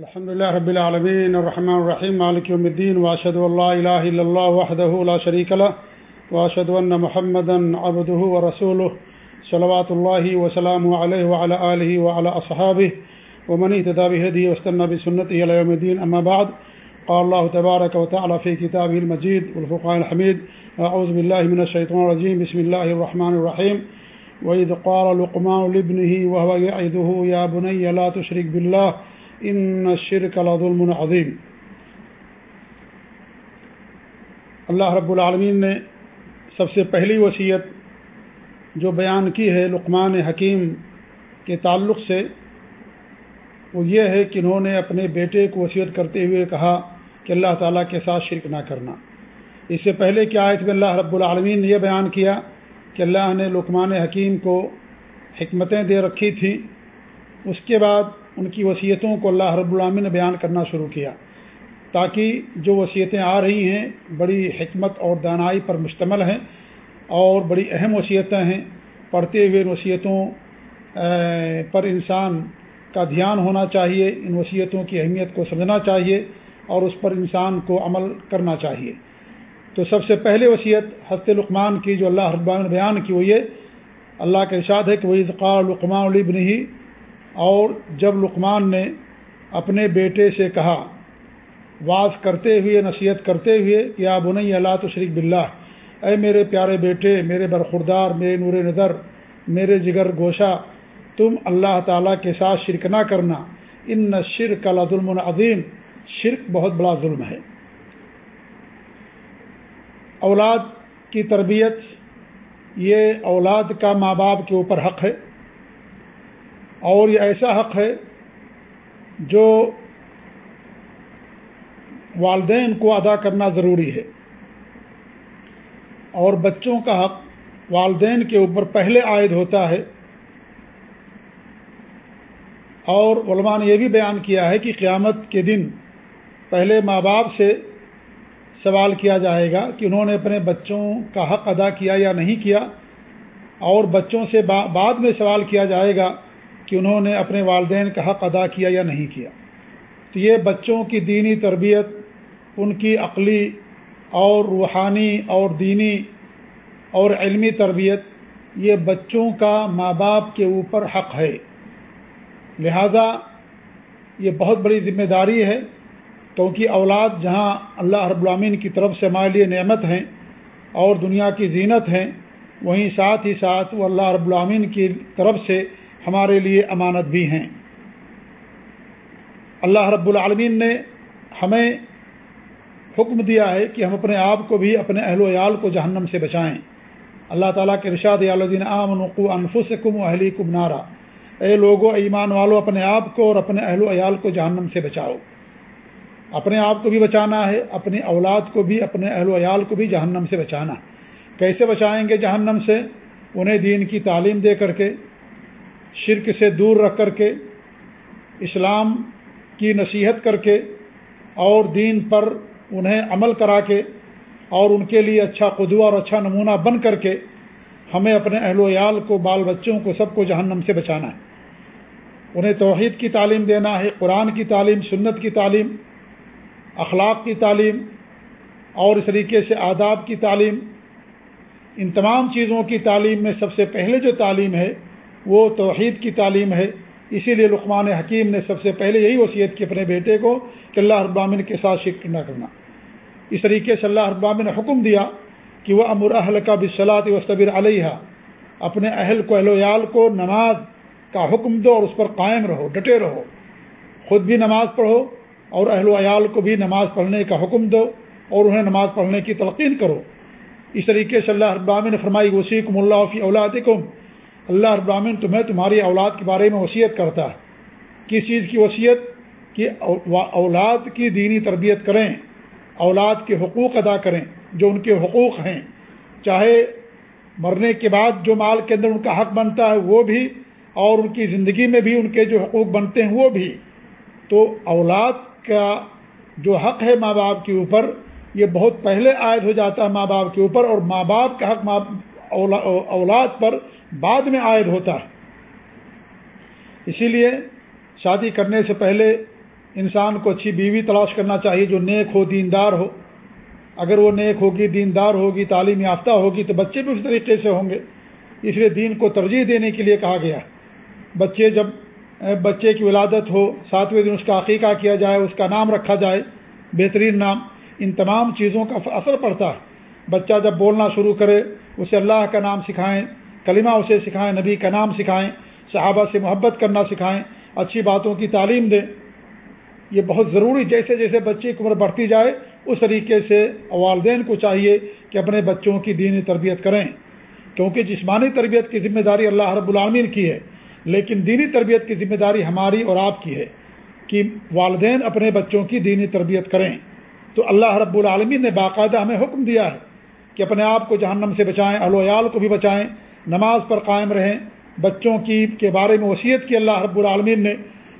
الحمد لله رب العالمين، الرحمن الرحيم، مالك يوم الدين، وأشهد أن لا إله إلا الله وحده لا شريك له، وأشهد أن محمدا عبده ورسوله، صلوات الله وسلامه عليه وعلى آله وعلى أصحابه، ومن اهتدى بهديه واستنى بسنته إلى يوم الدين، أما بعد، قال الله تبارك وتعالى في كتابه المجيد والفقان الحميد، أعوذ بالله من الشيطان الرجيم، بسم الله الرحمن الرحيم، وإذ قال لقمان لابنه وهو يعده يا بني لا تشرك بالله ان الشرك لظلم عظیم اللہ رب العالمین نے سب سے پہلی وصیت جو بیان کی ہے لقمان حکیم کے تعلق سے، وہ یہ ہے کہ انہوں نے اپنے بیٹے کو وصیت کرتے ہوئے کہا کہ اللہ تعالیٰ کے ساتھ شرک نہ کرنا۔ اس سے پہلے کیا آیت میں اللہ رب العالمین نے یہ بیان کیا کہ اللہ نے لقمان حکیم کو حکمتیں دے رکھی تھیں۔ اس کے بعد ان کی وصیتوں کو اللہ رب العالمین نے بیان کرنا شروع کیا۔ تاکہ جو وصیتیں آ رہی ہیں، بڑی حکمت اور دانائی پر مشتمل ہیں اور بڑی اہم وصیتیں ہیں۔ پڑھتے ہوئے ان وصیتوں پر انسان کا دھیان ہونا چاہیے، ان وصیتوں کی اہمیت کو سمجھنا چاہیے اور اس پر انسان کو عمل کرنا چاہیے۔ تو سب سے پہلے وصیت حضرت لقمان کی جو اللہ رب نے بیان کی وہ یہ اللہ کا ارشاد ہے کہ وہ اذقار لقمان البن ہی اور جب لقمان نے اپنے بیٹے سے کہا واز کرتے ہوئے، نصیحت کرتے ہوئے کہ آپ بنئی اللہ تو شریک بلّہ اے میرے پیارے بیٹے، میرے برخوردار، میرے نور نظر، میرے جگر گوشہ، تم اللہ تعالیٰ کے ساتھ شرک نہ کرنا، ان شرک اللہ ظلم عظیم، شرک بہت بڑا ظلم ہے۔ اولاد کی تربیت، یہ اولاد کا ماں باپ کے اوپر حق ہے۔ اور یہ ایسا حق ہے جو والدین کو ادا کرنا ضروری ہے۔ اور بچوں کا حق والدین کے اوپر پہلے عائد ہوتا ہے۔ اور علماء نے یہ بھی بیان کیا ہے کہ قیامت کے دن پہلے ماں باپ سے سوال کیا جائے گا کہ انہوں نے اپنے بچوں کا حق ادا کیا یا نہیں کیا۔ اور بچوں سے بعد میں سوال کیا جائے گا کہ انہوں نے اپنے والدین کا حق ادا کیا یا نہیں کیا۔ تو یہ بچوں کی دینی تربیت، ان کی عقلی اور روحانی اور دینی اور علمی تربیت، یہ بچوں کا ماں باپ کے اوپر حق ہے۔ لہذا یہ بہت بڑی ذمہ داری ہے، کیونکہ اولاد جہاں اللہ رب العامین کی طرف سے ہمارے لیے نعمت ہیں اور دنیا کی زینت ہیں، وہیں ساتھ ہی ساتھ وہ اللہ رب العامین کی طرف سے ہمارے لیے امانت بھی ہیں۔ اللہ رب العالمین نے ہمیں حکم دیا ہے کہ ہم اپنے آپ کو بھی اپنے اہل و عیال کو جہنم سے بچائیں۔ اللہ تعالیٰ کے رشاد الدین عام نقو انفس کم و اہلی کم نارا۔ اے لوگو ایمان والو، اپنے آپ کو اور اپنے اہل و عیال کو جہنم سے بچاؤ۔ اپنے آپ کو بھی بچانا ہے، اپنی اولاد کو بھی، اپنے اہل و عیال کو بھی جہنم سے بچانا۔ کیسے بچائیں گے جہنم سے؟ انہیں دین کی تعلیم دے کر کے۔ شرک سے دور رکھ کر کے، اسلام کی نصیحت کر کے اور دین پر انہیں عمل کرا کے اور ان کے لیے اچھا قدوہ اور اچھا نمونہ بن کر کے ہمیں اپنے اہل و عیال کو، بال بچوں کو، سب کو جہنم سے بچانا ہے۔ انہیں توحید کی تعلیم دینا ہے، قرآن کی تعلیم، سنت کی تعلیم، اخلاق کی تعلیم اور اس طریقے سے آداب کی تعلیم۔ ان تمام چیزوں کی تعلیم میں سب سے پہلے جو تعلیم ہے وہ توحید کی تعلیم ہے۔ اسی لیے لقمان حکیم نے سب سے پہلے یہی وصیت کی اپنے بیٹے کو کہ اللہ ابامن کے ساتھ شرک نہ کرنا۔ اس طریقے سے اللہ ابامن نے حکم دیا کہ وہ امر اہل کا بصلاط و صبر علیہ اپنے اہل کو، اہل ویال کو نماز کا حکم دو اور اس پر قائم رہو، ڈٹے رہو۔ خود بھی نماز پڑھو اور اہل ویال کو بھی نماز پڑھنے کا حکم دو اور انہیں نماز پڑھنے کی تلقین کرو۔ اس طریقے سے اللہ ابامن نے فرمائی وسیقم اللہ فی اولادکم اللہ ابراہین تمہیں تمہاری اولاد کے بارے میں وصیت کرتا ہے۔ کس چیز کی وصیت؟ کہ اولاد کی دینی تربیت کریں، اولاد کے حقوق ادا کریں، جو ان کے حقوق ہیں۔ چاہے مرنے کے بعد جو مال کے اندر ان کا حق بنتا ہے وہ بھی، اور ان کی زندگی میں بھی ان کے جو حقوق بنتے ہیں وہ بھی۔ تو اولاد کا جو حق ہے ماں باپ کے اوپر، یہ بہت پہلے عائد ہو جاتا ہے ماں باپ کے اوپر، اور ماں باپ کا حق اولاد پر بعد میں عائد ہوتا ہے۔ اسی لیے شادی کرنے سے پہلے انسان کو اچھی بیوی تلاش کرنا چاہیے جو نیک ہو، دیندار ہو۔ اگر وہ نیک ہوگی، دیندار ہوگی، تعلیم یافتہ ہوگی تو بچے بھی اس طریقے سے ہوں گے۔ اس لیے دین کو ترجیح دینے کے لیے کہا گیا۔ بچے جب، بچے کی ولادت ہو، ساتویں دن اس کا عقیقہ کیا جائے، اس کا نام رکھا جائے، بہترین نام، ان تمام چیزوں کا اثر پڑتا ہے۔ بچہ جب بولنا شروع کرے، اسے اللہ کا نام سکھائیں کلمہ اسے سکھائیں، نبی کا نام سکھائیں، صحابہ سے محبت کرنا سکھائیں، اچھی باتوں کی تعلیم دیں۔ یہ بہت ضروری، جیسے جیسے بچے کی عمر بڑھتی جائے، اس طریقے سے والدین کو چاہیے کہ اپنے بچوں کی دینی تربیت کریں۔ کیونکہ جسمانی تربیت کی ذمہ داری اللہ رب العالمین کی ہے، لیکن دینی تربیت کی ذمہ داری ہماری اور آپ کی ہے کہ والدین اپنے بچوں کی دینی تربیت کریں۔ تو اللہ رب العالمین نے باقاعدہ ہمیں حکم دیا ہے کہ اپنے آپ کو جہنم سے بچائیں الویال کو بھی بچائیں نماز پر قائم رہیں، بچوں کی کے بارے میں وصیت کی اللہ رب العالمین نے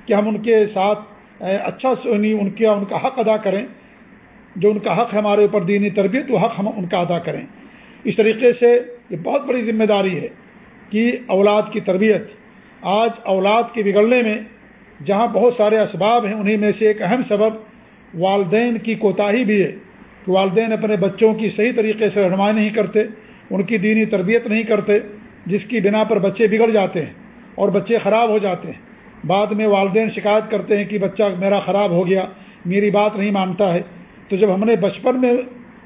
کہ ہم ان کے ساتھ اچھا سنی، ان کا ان کا حق ادا کریں۔ جو ان کا حق ہے ہمارے اوپر دینی تربیت، وہ حق ہم ان کا ادا کریں۔ اس طریقے سے یہ بہت بڑی ذمہ داری ہے کہ اولاد کی تربیت، آج اولاد کے بگڑنے میں جہاں بہت سارے اسباب ہیں انہیں میں سے ایک اہم سبب والدین کی کوتاہی بھی ہے کہ والدین اپنے بچوں کی صحیح طریقے سے رہنمائی نہیں کرتے۔ ان کی دینی تربیت نہیں کرتے، جس کی بنا پر بچے بگڑ جاتے ہیں اور بچے خراب ہو جاتے ہیں۔ بعد میں والدین شکایت کرتے ہیں کہ بچہ میرا خراب ہو گیا، میری بات نہیں مانتا ہے۔ تو جب ہم نے بچپن میں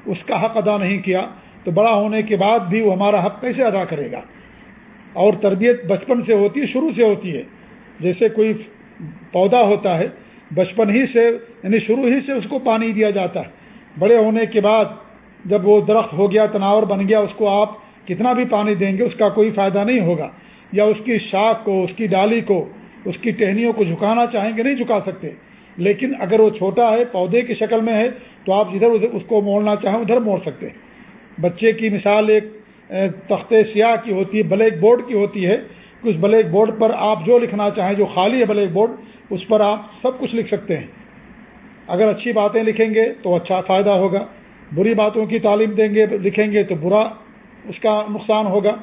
اس کا حق ادا نہیں کیا، تو بڑا ہونے کے بعد بھی وہ ہمارا حق کیسے ادا کرے گا؟ اور تربیت بچپن سے ہوتی ہے، شروع سے ہوتی ہے۔ جیسے کوئی پودا ہوتا ہے، بچپن ہی سے یعنی شروع ہی سے اس کو پانی دیا جاتا ہے۔ بڑے ہونے کے بعد جب وہ درخت ہو گیا، تناور بن گیا، اس کو آپ کتنا بھی پانی دیں گے، اس کا کوئی فائدہ نہیں ہوگا۔ یا اس کی شاخ کو، اس کی ڈالی کو، اس کی ٹہنیوں کو جھکانا چاہیں گے، نہیں جھکا سکتے۔ لیکن اگر وہ چھوٹا ہے، پودے کی شکل میں ہے، تو آپ جدھر ادھر اس کو موڑنا چاہیں، ادھر موڑ سکتے۔ ہیں بچے کی مثال ایک تخت سیاہ کی ہوتی ہے، بلیک بورڈ کی ہوتی ہے۔ کہ اس بلیک بورڈ پر آپ جو لکھنا چاہیں، جو خالی ہے بلیک بورڈ، اس پر آپ سب کچھ لکھ سکتے ہیں۔ اگر اچھی باتیں لکھیں گے تو اچھا فائدہ ہوگا۔ بری باتوں کی تعلیم دیں گے، لکھیں گے تو برا اس کا نقصان ہوگا۔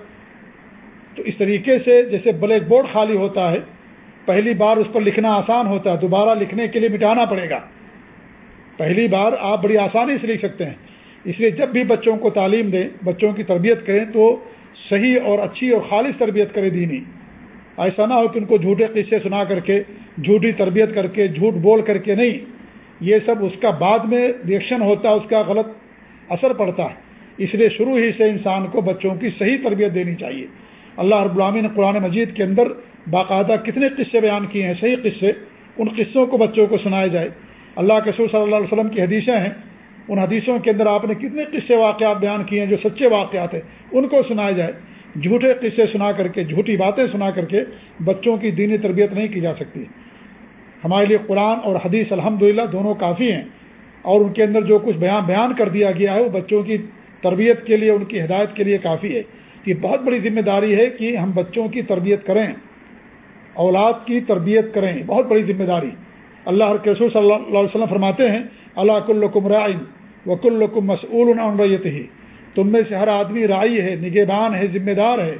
تو اس طریقے سے جیسے بلیک بورڈ خالی ہوتا ہے، پہلی بار اس پر لکھنا آسان ہوتا ہے، دوبارہ لکھنے کے لیے مٹانا پڑے گا۔ پہلی بار آپ بڑی آسانی سے لکھ سکتے ہیں۔ اس لیے جب بھی بچوں کو تعلیم دیں، بچوں کی تربیت کریں تو صحیح اور اچھی اور خالص تربیت کرے دینی۔ ایسا نہ ہو کہ ان کو جھوٹے قصے سنا کر کے، جھوٹی تربیت کر کے، جھوٹ بول کر کے نہیں۔ یہ سب اس کا بعد میں ریئیکشن ہوتا ہے، اس کا غلط اثر پڑتا ہے۔ اس لیے شروع ہی سے انسان کو بچوں کی صحیح تربیت دینی چاہیے۔ اللہ رب العامی نے قرآن مجید کے اندر باقاعدہ کتنے قصے بیان کیے ہیں، صحیح قصے، ان قصوں کو بچوں کو سنائے جائے۔ اللہ کے سور صلی اللہ علیہ وسلم کی حدیثیں ہیں۔ ان حدیثوں کے اندر آپ نے کتنے قصے واقعات بیان کیے ہیں جو سچے واقعات ہیں، ان کو سنائے جائے۔ جھوٹے قصے سنا کر کے، جھوٹی باتیں سنا کر کے بچوں کی دینی تربیت نہیں کی جا سکتی۔ ہمارے لیے قرآن اور حدیث الحمد دونوں کافی ہیں اور ان کے اندر جو کچھ بیان بیان کر دیا گیا ہے وہ بچوں کی تربیت کے لیے ان کی ہدایت کے لیے کافی ہے۔ یہ بہت بڑی ذمہ داری ہے کہ ہم بچوں کی تربیت کریں، اولاد کی تربیت کریں، بہت بڑی ذمہ داری۔ اللہ رسول صلی اللہ علیہ وسلم فرماتے ہیں، اللہ کلکم رائن وک الکم مسعول ریت ہی تم میں سے ہر آدمی رائی ہے، نگہبان ہے، ذمہ دار ہے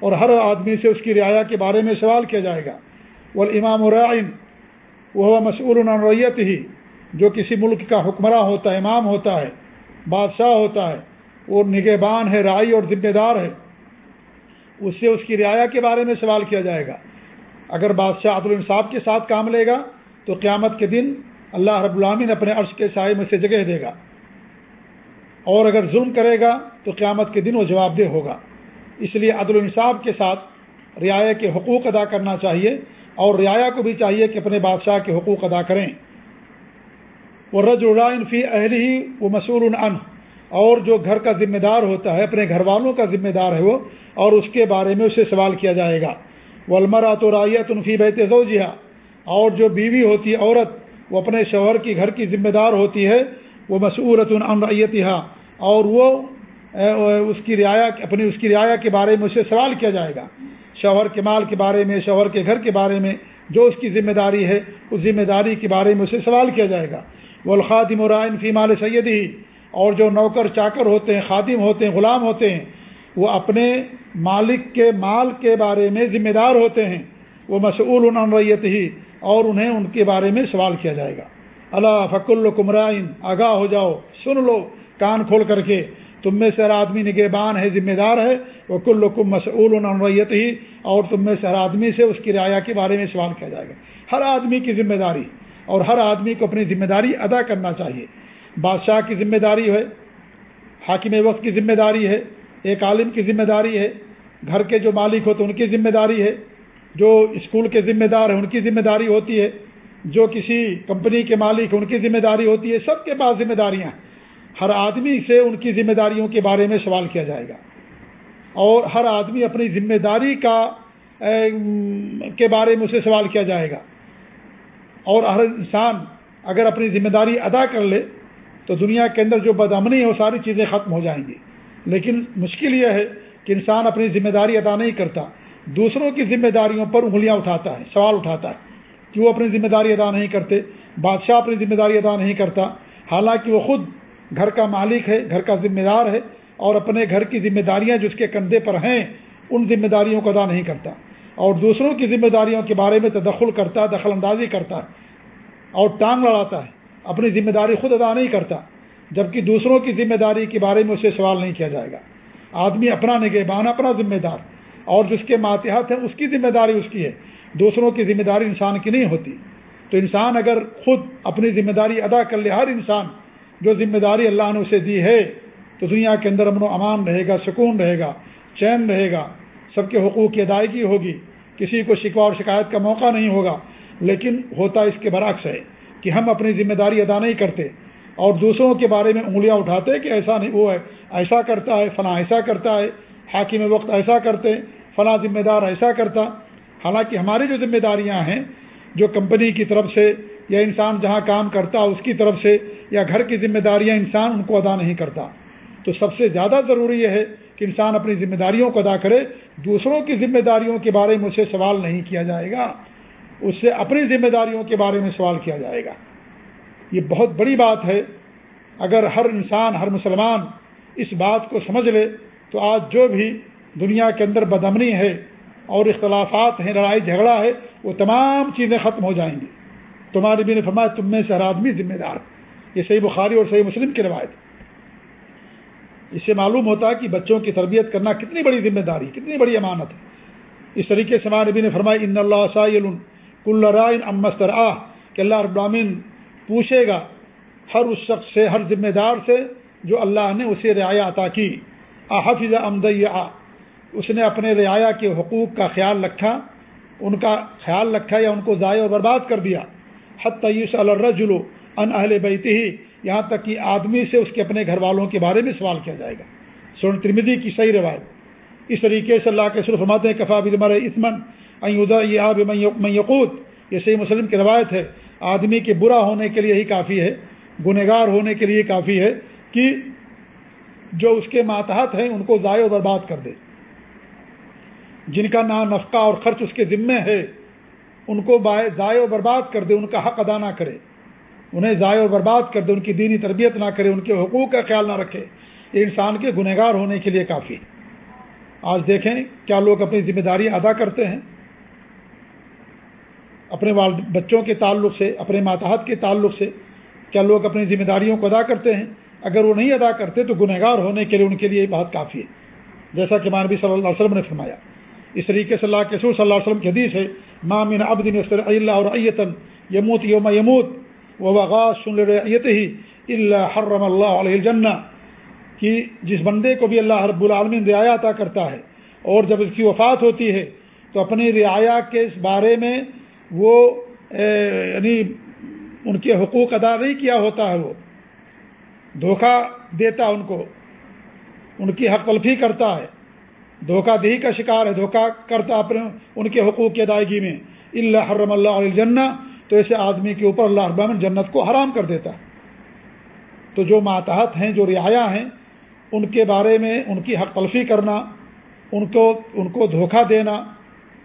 اور ہر آدمی سے اس کی رعایا کے بارے میں سوال کیا جائے گا۔ وہ امام وہ مسعول ریت ہی جو کسی ملک کا حکمراں ہوتا ہے، امام ہوتا ہے، بادشاہ ہوتا ہے، وہ نگہبان ہے رائی اور ذمہ دار ہے۔ اس سے اس کی رعایا کے بارے میں سوال کیا جائے گا۔ اگر بادشاہ عدل الصاف کے ساتھ کام لے گا، تو قیامت کے دن اللہ رب العامن اپنے عرش کے سائے میں سے جگہ دے گا۔ اور اگر ظلم کرے گا، تو قیامت کے دن وہ جواب دہ ہوگا۔ اس لیے عدل الصاف کے ساتھ رعایا کے حقوق ادا کرنا چاہیے۔ اور رعایا کو بھی چاہیے کہ اپنے بادشاہ کے حقوق ادا کریں۔ وہ رج الرائن فی اہل ہی وہ مسور ان اور جو گھر کا ذمہ دار ہوتا ہے، اپنے گھر والوں کا ذمہ دار ہے وہ، اور اس کے بارے میں اسے سوال کیا جائے گا۔ ولمرا تو رائیت انفی بیت زوجہ اور جو بیوی ہوتی ہے، عورت، وہ اپنے شوہر کی گھر کی ذمہ دار ہوتی ہے۔ وہ مسعورت ریتہ اور وہ، اس کی رعایا، اپنی اس کی رعایا کے بارے میں اسے سوال کیا جائے گا۔ شوہر کے مال کے بارے میں، شوہر کے گھر کے بارے میں جو اس کی ذمہ داری ہے، اس ذمہ داری کے بارے میں اسے سوال کیا جائے گا۔ وہ الخادم الرائن فی مال سید ہی اور جو نوکر، چاکر ہوتے ہیں، خادم ہوتے ہیں، غلام ہوتے ہیں، وہ اپنے مالک کے مال کے بارے میں ذمہ دار ہوتے ہیں۔ وہ مشعول ریت ہی اور انہیں ان کے بارے میں سوال کیا جائے گا۔ اللہ فک الکمرائن آگاہ ہو جاؤ، سن لو، کان کھول کر کے۔ تم میں سے ہر آدمی نگہبان ہے، ذمہ دار ہے وہ کل کم مسعول ریت ہی اور تم میں سے ہر آدمی سے اس کی رعایا کے بارے میں سوال کیا جائے گا۔ ہر آدمی کی ذمہ داری، اور ہر آدمی کو اپنی ذمہ داری ادا کرنا چاہیے۔ بادشاہ کی ذمہ داری ہے، حاکم وقت کی ذمہ داری ہے، ایک عالم کی ذمہ داری ہے، گھر کے جو مالک ہوتے ان کی ذمہ داری ہے، جو اسکول کے ذمہ دار ہیں ان کی ذمہ داری ہوتی ہے، جو کسی کمپنی کے مالک ان کی ذمہ داری ہوتی ہے، سب کے پاس ذمہ داریاں ہیں۔ ہر آدمی سے ان کی ذمہ داریوں کے بارے میں سوال کیا جائے گا۔ اور ہر آدمی اپنی ذمہ داری کا کے بارے میں اسے سوال کیا جائے گا۔ اور ہر انسان اگر اپنی ذمہ داری ادا کر لے، تو دنیا کے اندر جو بدامنی ہے، وہ ساری چیزیں ختم ہو جائیں گی۔ لیکن مشکل یہ ہے کہ انسان اپنی ذمہ داری ادا نہیں کرتا، دوسروں کی ذمہ داریوں پر انگلیاں اٹھاتا ہے، سوال اٹھاتا ہے۔ کہ وہ اپنی ذمہ داری ادا نہیں کرتے؟ بادشاہ اپنی ذمہ داری ادا نہیں کرتا، حالانکہ وہ خود گھر کا مالک ہے، گھر کا ذمہ دار ہے اور اپنے گھر کی ذمہ داریاں جس کے کندھے پر ہیں، ان ذمہ داریوں کو ادا نہیں کرتا۔ اور دوسروں کی ذمہ داریوں کے بارے میں تدخل کرتا ہے دخل اندازی کرتا ہے اور ٹانگ لڑاتا ہے۔ اپنی ذمہ داری خود ادا نہیں کرتا، جبکہ دوسروں کی ذمہ داری کے بارے میں اسے سوال نہیں کیا جائے گا۔ آدمی اپنا نگہبان، اپنا ذمہ دار اور جس کے ماتحت ہیں اس کی ذمہ داری اس کی ہے۔ دوسروں کی ذمہ داری انسان کی نہیں ہوتی۔ تو انسان اگر خود اپنی ذمہ داری ادا کر لے، ہر انسان جو ذمہ داری اللہ نے اسے دی ہے، تو دنیا کے اندر امن و امان رہے گا، سکون رہے گا، چین رہے گا۔ سب کے حقوق کی ادائیگی ہوگی۔ کسی کو شکوا اور شکایت کا موقع نہیں ہوگا۔ لیکن ہوتا اس کے برعکس ہے کہ ہم اپنی ذمہ داری ادا نہیں کرتے اور دوسروں کے بارے میں انگلیاں اٹھاتے کہ ایسا نہیں، وہ ہے، ایسا کرتا ہے، فلاں ایسا کرتا ہے، حاکم وقت ایسا کرتے، فلاں ذمہ دار ایسا کرتا۔ حالانکہ ہماری جو ذمہ داریاں ہیں، جو کمپنی کی طرف سے یا انسان جہاں کام کرتا، اس کی طرف سے یا گھر کی ذمہ داریاں انسان ان کو ادا نہیں کرتا۔ تو سب سے زیادہ ضروری یہ ہے کہ انسان اپنی ذمہ داریوں کو ادا کرے۔ دوسروں کی ذمہ داریوں کے بارے میں اسے سوال نہیں کیا جائے گا۔ اس سے اپنی ذمہ داریوں کے بارے میں سوال کیا جائے گا۔ یہ بہت بڑی بات ہے۔ اگر ہر انسان، ہر مسلمان اس بات کو سمجھ لے، تو آج جو بھی دنیا کے اندر بدمنی ہے اور اختلافات ہیں، لڑائی، جھگڑا ہے، وہ تمام چیزیں ختم ہو جائیں گی۔ تمہارے بھی نے فرمایا، تم میں سے ہر آدمی ذمہ دار یہ صحیح بخاری اور صحیح مسلم کی روایت اس سے معلوم ہوتا ہے کہ بچوں کی تربیت کرنا کتنی بڑی ذمہ داری کتنی بڑی امانت ہے۔ اس طریقے سے ہمارے نبی نے فرمایا، ان اللہ سائل کل رائن امستر آ کہ اللہ ابامن پوچھے گا ہر اس شخص سے، ہر ذمہ دار سے جو اللہ نے اسے رعایا عطا کی۔ آحفظ امد اس نے اپنے رعایا کے حقوق کا خیال رکھا، ان کا خیال رکھا یا ان کو ضائع و برباد کر دیا۔ حت تعیش الرجلو ان اہل بیتی ہی یہاں تک کہ آدمی سے اس کے اپنے گھر والوں کے بارے میں سوال کیا جائے گا۔ سون ترمیدی کی صحیح روایت۔ اس طریقے سے اللہ کے صرف فرماتے ہیں، کفا بمر اسمن ایدا یہ میقوت یہ صحیح مسلم کی روایت ہے۔ آدمی کے برا ہونے کے لیے ہی کافی ہے، گنہگار ہونے کے لیے کافی ہے کہ جو اس کے ماتحت ہیں، ان کو ضائع و برباد کر دے۔ جن کا نام نفقہ اور خرچ اس کے ذمے ہے، ان کو ضائع و برباد کر دے، ان کا حق ادا نہ کرے۔ انہیں ضائع و برباد کر دے، ان کی دینی تربیت نہ کرے، ان کے حقوق کا خیال نہ رکھے، یہ انسان کے گنہگار ہونے کے لیے کافی آج دیکھیں کیا لوگ اپنی ذمہ داری ادا کرتے ہیں۔ اپنے والد، بچوں کے تعلق سے، اپنے ماتحت کے تعلق سے کیا لوگ اپنی ذمہ داریوں کو ادا کرتے ہیں؟ اگر وہ نہیں ادا کرتے تو گنہگار ہونے کے لیے ان کے لیے بہت کافی ہے۔ جیسا کہ مانوی صلی اللہ علیہ وسلم نے فرمایا، اس طریقے سے اللہ کے سور صلی اللہ علیہ وسلم کی حدیث ہے مامن ابدین اللہ اور ایتن یموت یوم یموت و وغاث ہی اللہ حرم اللہ علیہ الجنہ کہ جس بندے کو بھی اللہ رب العالمین رعایا عطا کرتا ہے اور جب اس کی وفات ہوتی ہے تو اپنی رعایا کے اس بارے میں وہ یعنی ان کے حقوق ادا نہیں کیا ہوتا ہے وہ، دھوکہ دیتا ان کو، ان کی حق تلفی کرتا ہے، دھوکہ دہی کا شکار ہے، دھوکہ کرتا اپنے، ان کے حقوق کی ادائیگی میں اللہ حرم اللہ علیہ جنہ تو ایسے آدمی کے اوپر اللہ ابامن جنت کو حرام کر دیتا ہے۔ تو جو ماتحت ہیں، جو رعایا ہیں، ان کے بارے میں ان کی حق تلفی کرنا، ان کو ان کو دھوکہ دینا،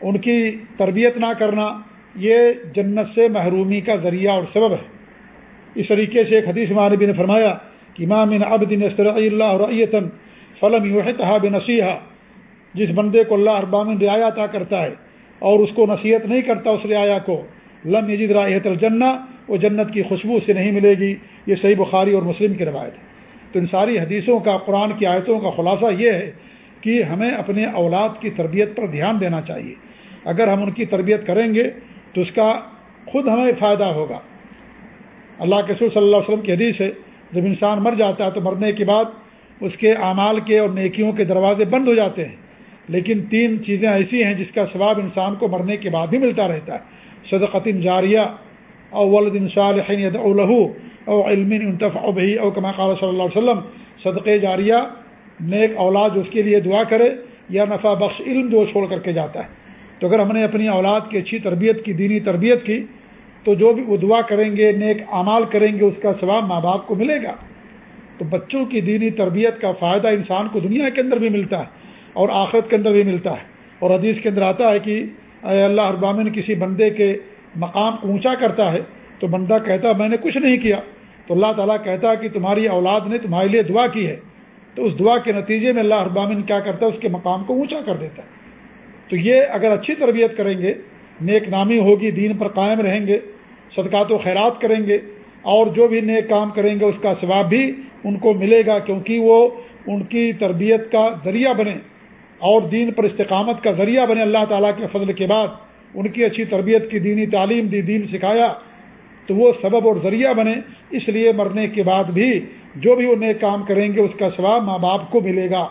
ان کی تربیت نہ کرنا، یہ جنت سے محرومی کا ذریعہ اور سبب ہے۔ اس طریقے سے ایک حدیث مانبی نے فرمایا کہ امام اب دن اللہ اور فلم یوحتہ بے جس بندے کو اللہ ابامن رعایا عطا کرتا ہے اور اس کو نصیحت نہیں کرتا اس رعایا کو لم یجد رایت الجنہ وہ جنت کی خوشبو سے نہیں ملے گی۔ یہ صحیح بخاری اور مسلم کی روایت ہے۔ تو ان ساری حدیثوں کا، قرآن کی آیتوں کا خلاصہ یہ ہے کہ ہمیں اپنے اولاد کی تربیت پر دھیان دینا چاہیے۔ اگر ہم ان کی تربیت کریں گے تو اس کا خود ہمیں فائدہ ہوگا۔ اللہ کے سور صلی اللہ علیہ وسلم کی حدیث ہے، جب انسان مر جاتا ہے تو مرنے کے بعد اس کے اعمال کے اور نیکیوں کے دروازے بند ہو جاتے ہیں۔ لیکن تین چیزیں ایسی ہیں جس کا ثواب انسان کو مرنے کے بعد بھی ملتا رہتا ہے۔ صدقت جاریہ او ولد صالحین او او علم انتفع بہی او کما قال صلی اللہ علیہ وسلم صدق جاریہ، نیک اولاد جو اس کے لیے دعا کرے، یا نفع بخش علم جو چھوڑ کر کے جاتا ہے۔ تو اگر ہم نے اپنی اولاد کی اچھی تربیت کی، دینی تربیت کی، تو جو بھی وہ دعا کریں گے، نیک اعمال کریں گے، اس کا ثواب ماں باپ کو ملے گا۔ تو بچوں کی دینی تربیت کا فائدہ انسان کو دنیا کے اندر بھی ملتا ہے اور آخرت کے اندر بھی ملتا ہے۔ اور حدیث کے اندر آتا ہے کہ اے اللہ ابامن کسی بندے کے مقام کو اونچا کرتا ہے تو بندہ کہتا ہے میں نے کچھ نہیں کیا۔ تو اللہ تعالیٰ کہتا ہے کہ تمہاری اولاد نے تمہارے لیے دعا کی ہے۔ تو اس دعا کے نتیجے میں اللہ ابامن کیا کرتا ہے؟ اس کے مقام کو اونچا کر دیتا ہے۔ تو یہ اگر اچھی تربیت کریں گے، نیک نامی ہوگی، دین پر قائم رہیں گے، صدقات و خیرات کریں گے، اور جو بھی نیک کام کریں گے، اس کا ثواب بھی ان کو ملے گا، کیونکہ وہ ان کی تربیت کا ذریعہ بنے۔ اور دین پر استقامت کا ذریعہ بنے اللہ تعالیٰ کے فضل کے بعد ان کی اچھی تربیت کی دینی تعلیم دی دین سکھایا تو وہ سبب اور ذریعہ بنے۔ اس لیے مرنے کے بعد بھی جو بھی وہ نیک کام کریں گے، اس کا ثواب ماں باپ کو ملے گا۔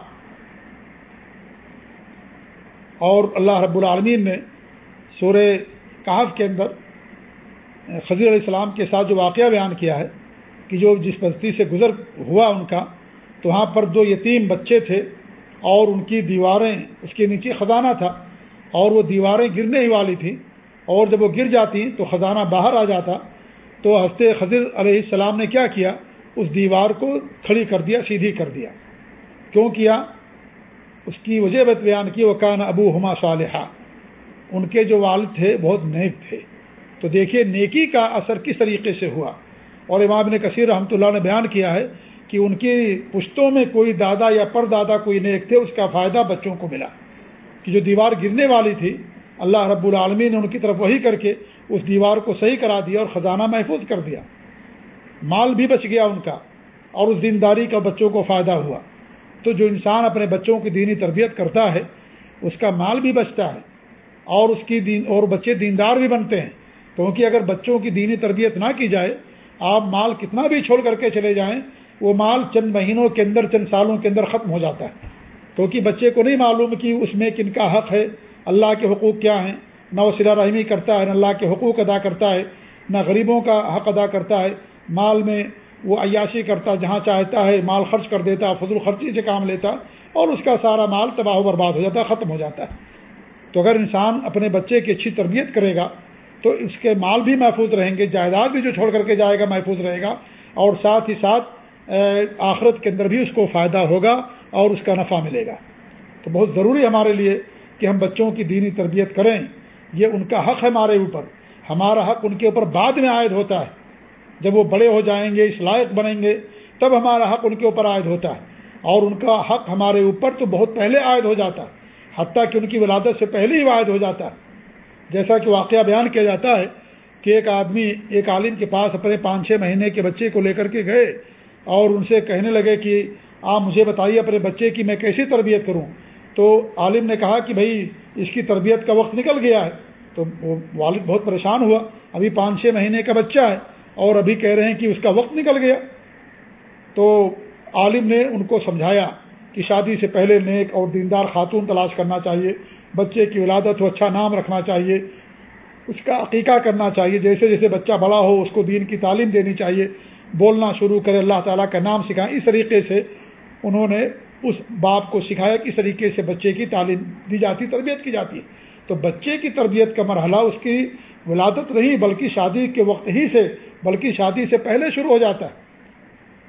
اور اللہ رب العالمین نے سورہ کہف کے اندر خضیر علیہ السلام کے ساتھ جو واقعہ بیان کیا ہے کہ جو جس بستی سے گزر ہوا ان کا، تو وہاں پر دو یتیم بچے تھے۔ اور ان کی دیواریں، اس کے نیچے خزانہ تھا، اور وہ دیواریں گرنے ہی والی تھیں۔ اور جب وہ گر جاتی تو خزانہ باہر آ جاتا۔ تو ہفتے خضر علیہ السلام نے کیا کیا؟ اس دیوار کو کھڑی کر دیا، سیدھی کر دیا۔ کیوں کیا؟ اس کی وجہ بیان کی، وہ کان ابو ہما صالحہ ان کے جو والد تھے، بہت نیک تھے۔ تو دیکھیے، نیکی کا اثر کس طریقے سے ہوا؟ اور امام نے کثیر رحمۃ اللہ نے بیان کیا ہے کہ ان کی پشتوں میں کوئی دادا یا پر دادا کوئی نیک تھے، اس کا فائدہ بچوں کو ملا۔ کہ جو دیوار گرنے والی تھی، اللہ رب العالمین نے ان کی طرف وہی کر کے اس دیوار کو صحیح کرا دیا اور خزانہ محفوظ کر دیا۔ مال بھی بچ گیا ان کا اور اس دینداری کا بچوں کو فائدہ ہوا۔ تو جو انسان اپنے بچوں کی دینی تربیت کرتا ہے، اس کا مال بھی بچتا ہے اور اس کی دین، اور بچے دیندار بھی بنتے ہیں۔ کیونکہ اگر بچوں کی دینی تربیت نہ کی جائے، آپ مال کتنا بھی چھوڑ کر کے چلے جائیں وہ مال چند مہینوں کے اندر، چند سالوں کے اندر ختم ہو جاتا ہے۔ کیونکہ بچے کو نہیں معلوم کہ اس میں کن کا حق ہے، اللہ کے حقوق کیا ہیں۔ نہ وہ سلا رحمی کرتا ہے، نہ اللہ کے حقوق ادا کرتا ہے، نہ غریبوں کا حق ادا کرتا ہے۔ مال میں وہ عیاشی کرتا، جہاں چاہتا ہے مال خرچ کر دیتا، فضول خرچی سے کام لیتا، اور اس کا سارا مال تباہ و برباد ہو جاتا ہے ختم ہو جاتا ہے۔ تو اگر انسان اپنے بچے کی اچھی تربیت کرے گا، تو اس کے مال بھی محفوظ رہیں گے، جائیداد بھی جو چھوڑ کر کے جائے گا، محفوظ رہے گا۔ اور ساتھ ہی ساتھ آخرت کے اندر بھی اس کو فائدہ ہوگا اور اس کا نفع ملے گا۔ تو بہت ضروری ہمارے لیے کہ ہم بچوں کی دینی تربیت کریں۔ یہ ان کا حق ہے ہمارے اوپر۔ ہمارا حق ان کے اوپر بعد میں عائد ہوتا ہے۔ جب وہ بڑے ہو جائیں گے، اس لائق بنیں گے، تب ہمارا حق ان کے اوپر عائد ہوتا ہے۔ اور ان کا حق ہمارے اوپر تو بہت پہلے عائد ہو جاتا ہے، حتیٰ کہ ان کی ولادت سے پہلے ہی عائد ہو جاتا ہے۔ جیسا کہ واقعہ بیان کیا جاتا ہے کہ ایک آدمی، ایک عالم کے پاس اپنے پانچ چھ مہینے کے بچے کو لے کر کے گئے۔ اور ان سے کہنے لگے کہ آپ مجھے بتائیے اپنے بچے کی میں کیسی تربیت کروں۔ تو عالم نے کہا کہ بھائی، اس کی تربیت کا وقت نکل گیا ہے۔ تو وہ والد بہت پریشان ہوا۔ ابھی پانچ چھ مہینے کا بچہ ہے اور ابھی کہہ رہے ہیں کہ اس کا وقت نکل گیا۔ تو عالم نے ان کو سمجھایا کہ شادی سے پہلے نیک اور دیندار خاتون تلاش کرنا چاہیے، بچے کی ولادت ہو اچھا نام رکھنا چاہیے، اس کا عقیقہ کرنا چاہیے۔ جیسے جیسے بچہ بڑا ہو، اس کو دین کی تعلیم دینی چاہیے۔ بولنا شروع کرے، اللہ تعالیٰ کا نام سکھائیں اس طریقے سے انہوں نے اس باپ کو سکھایا کس طریقے سے بچے کی تعلیم دی جاتی، تربیت کی جاتی ہے۔ تو بچے کی تربیت کا مرحلہ، اس کی ولادت نہیں، بلکہ شادی کے وقت ہی سے، بلکہ شادی سے پہلے شروع ہو جاتا ہے۔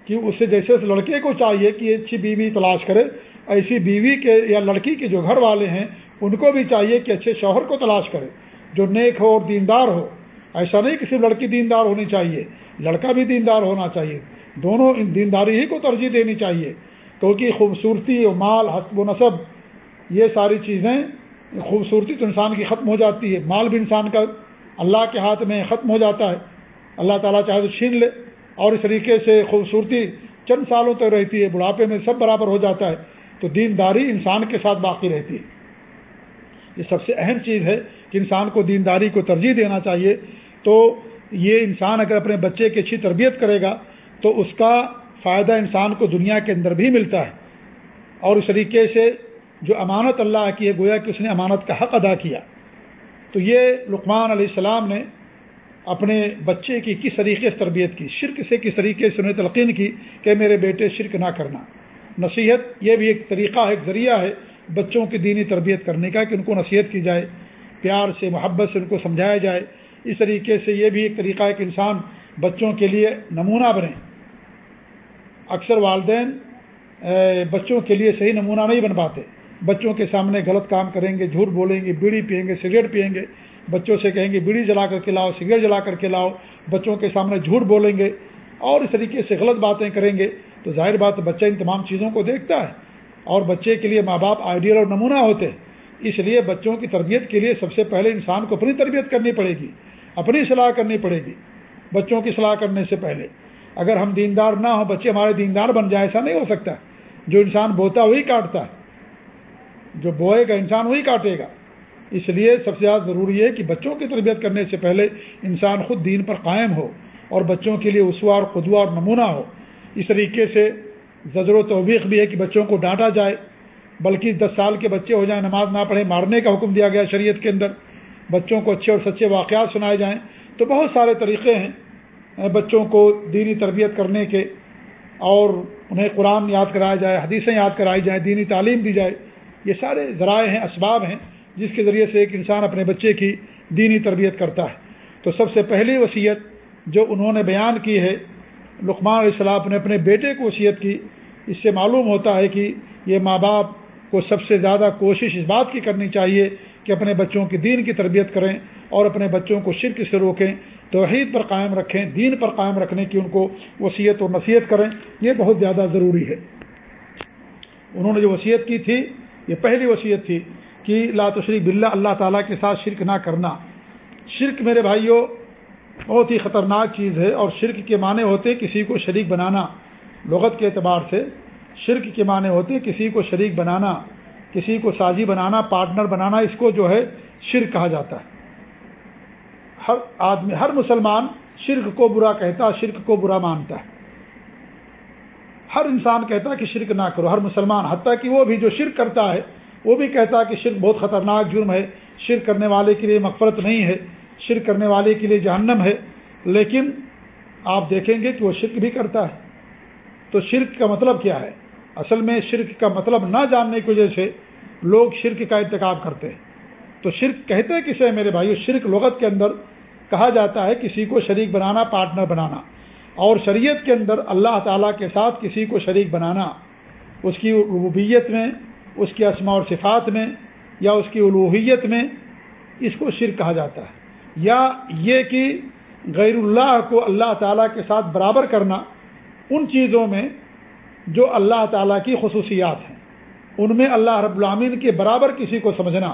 کہ اس سے جیسے اس لڑکے کو چاہیے کہ اچھی بیوی تلاش کرے، ایسی بیوی کے یا لڑکی کے جو گھر والے ہیں، ان کو بھی چاہیے کہ اچھے شوہر کو تلاش کرے۔ جو نیک ہو اور دیندار ہو ایسا نہیں کہ صرف لڑکی دیندار ہونی چاہیے، لڑکا بھی دیندار ہونا چاہیے۔ دونوں ان دینداری ہی کو ترجیح دینی چاہیے۔ کیونکہ خوبصورتی و مال، حسب و نصب، یہ ساری چیزیں خوبصورتی تو انسان کی ختم ہو جاتی ہے۔ مال بھی انسان کا اللہ کے ہاتھ میں ختم ہو جاتا ہے۔ اللہ تعالیٰ چاہے تو چھین لے اور اس طریقے سے خوبصورتی چند سالوں تک رہتی ہے، بڑھاپے میں سب برابر ہو جاتا ہے۔ تو دینداری انسان کے ساتھ باقی رہتی ہے۔ یہ سب سے اہم چیز ہے کہ انسان کو دینداری کو ترجیح دینا چاہیے۔ تو یہ انسان اگر اپنے بچے کی اچھی تربیت کرے گا، تو اس کا فائدہ انسان کو دنیا کے اندر بھی ملتا ہے۔ اور اس طریقے سے جو امانت اللہ کی ہے، گویا کہ اس نے امانت کا حق ادا کیا۔ تو یہ لقمان علیہ السلام نے اپنے بچے کی کس طریقے سے تربیت کی؟ شرک سے کس طریقے سے انہیں تلقین کی کہ میرے بیٹے شرک نہ کرنا۔ نصیحت یہ بھی ایک طریقہ ہے ایک ذریعہ ہے بچوں کی دینی تربیت کرنے کا کہ ان کو نصیحت کی جائے، پیار سے، محبت سے ان کو سمجھایا جائے۔ اس طریقے سے یہ بھی ایک طریقہ ہے کہ انسان بچوں کے لیے نمونہ بنے۔ اکثر والدین بچوں کے لیے صحیح نمونہ نہیں بن پاتے۔ بچوں کے سامنے غلط کام کریں گے، جھوٹ بولیں گے، بیڑی پئیں گے، سگریٹ پئیں گے۔ بچوں سے کہیں گے، بیڑی جلا کر کے لاؤ، سگریٹ جلا کر کے لاؤ۔ بچوں کے سامنے جھوٹ بولیں گے۔ اور اس طریقے سے غلط باتیں کریں گے۔ تو ظاہر بات بچہ ان تمام چیزوں کو دیکھتا ہے۔ اور بچے کے لیے ماں باپ آئیڈیل اور نمونہ ہوتے۔ ہیں اس لیے بچوں کی تربیت کے لیے سب سے پہلے انسان کو اپنی تربیت کرنی پڑے گی۔ اپنی صلاح کرنی پڑے گی، بچوں کی صلاح کرنے سے پہلے۔ اگر ہم دیندار نہ ہوں، بچے ہمارے دیندار بن جائے ایسا نہیں ہو سکتا۔ جو انسان بوتا وہی کاٹتا ہے۔ جو بوئے گا، انسان وہی کاٹے گا۔ اس لیے سب سے زیادہ ضروری ہے کہ بچوں کی تربیت کرنے سے پہلے انسان خود دین پر قائم ہو اور بچوں کے لیے اسوا اور خدوا اور نمونہ ہو۔ اس طریقے سے زجر و توبیق بھی ہے کہ بچوں کو ڈانٹا جائے، بلکہ دس سال کے بچے ہو جائیں، نماز نہ پڑھیں، مارنے کا حکم دیا گیا شریعت کے اندر۔ بچوں کو اچھے اور سچے واقعات سنائے جائیں، تو بہت سارے طریقے ہیں بچوں کو دینی تربیت کرنے کے، اور انہیں قرآن یاد کرایا جائے، حدیثیں یاد کرائی جائیں، دینی تعلیم دی جائے۔ یہ سارے ذرائع ہیں، اسباب ہیں، جس کے ذریعے سے ایک انسان اپنے بچے کی دینی تربیت کرتا ہے۔ تو سب سے پہلی وصیت جو انہوں نے بیان کی ہے، لقمان علیہ السلام نے اپنے بیٹے کو وصیت کی۔ اس سے معلوم ہوتا ہے کہ یہ ماں باپ کو سب سے زیادہ کوشش اس بات کی کرنی چاہیے کہ اپنے بچوں کی دین کی تربیت کریں اور اپنے بچوں کو شرک سے روکیں، توحید پر قائم رکھیں، دین پر قائم رکھنے کی ان کو وصیت اور نصیحت کریں، یہ بہت زیادہ ضروری ہے۔ انہوں نے جو وصیت کی تھی، یہ پہلی وصیت تھی کہ لا تشریف بلّہ اللہ تعالیٰ کے ساتھ شرک نہ کرنا۔ شرک میرے بھائیوں بہت ہی خطرناک چیز ہے اور شرک کے معنی ہوتے کسی کو شریک بنانا، لغت کے اعتبار سے شرک کے معنی ہوتے کسی کو شریک بنانا۔ کسی کو سازی بنانا، پارٹنر بنانا، اس کو جو ہے شرک کہا جاتا ہے۔ ہر آدمی، ہر مسلمان شرک کو برا کہتا، شرک کو برا مانتا ہے۔ ہر انسان کہتا ہے کہ شرک نہ کرو، ہر مسلمان، حتیٰ کہ وہ بھی جو شرک کرتا ہے، وہ بھی کہتا ہے کہ شرک بہت خطرناک جرم ہے۔ شرک کرنے والے کے لیے مغفرت نہیں ہے، شرک کرنے والے کے لیے جہنم ہے۔ لیکن آپ دیکھیں گے کہ وہ شرک بھی کرتا ہے۔ تو شرک کا مطلب کیا ہے؟ اصل میں شرک کا مطلب نہ جاننے کی وجہ سے لوگ شرک کا انتخاب کرتے ہیں۔ تو شرک کہتے ہیں کسے میرے بھائی شرک لغت کے اندر کہا جاتا ہے کسی کو شریک بنانا، پارٹنر بنانا۔ اور شریعت کے اندر اللہ تعالیٰ کے ساتھ کسی کو شریک بنانا، اس کی ربوبیت میں، اس کی اسما اور صفات میں یا اس کی الوحیت میں اس کو شرک کہا جاتا ہے۔ یا یہ کہ غیر اللہ کو اللہ تعالیٰ کے ساتھ برابر کرنا، ان چیزوں میں جو اللہ تعالیٰ کی خصوصیات ہیں۔ ان میں اللہ رب العامین کے برابر کسی کو سمجھنا،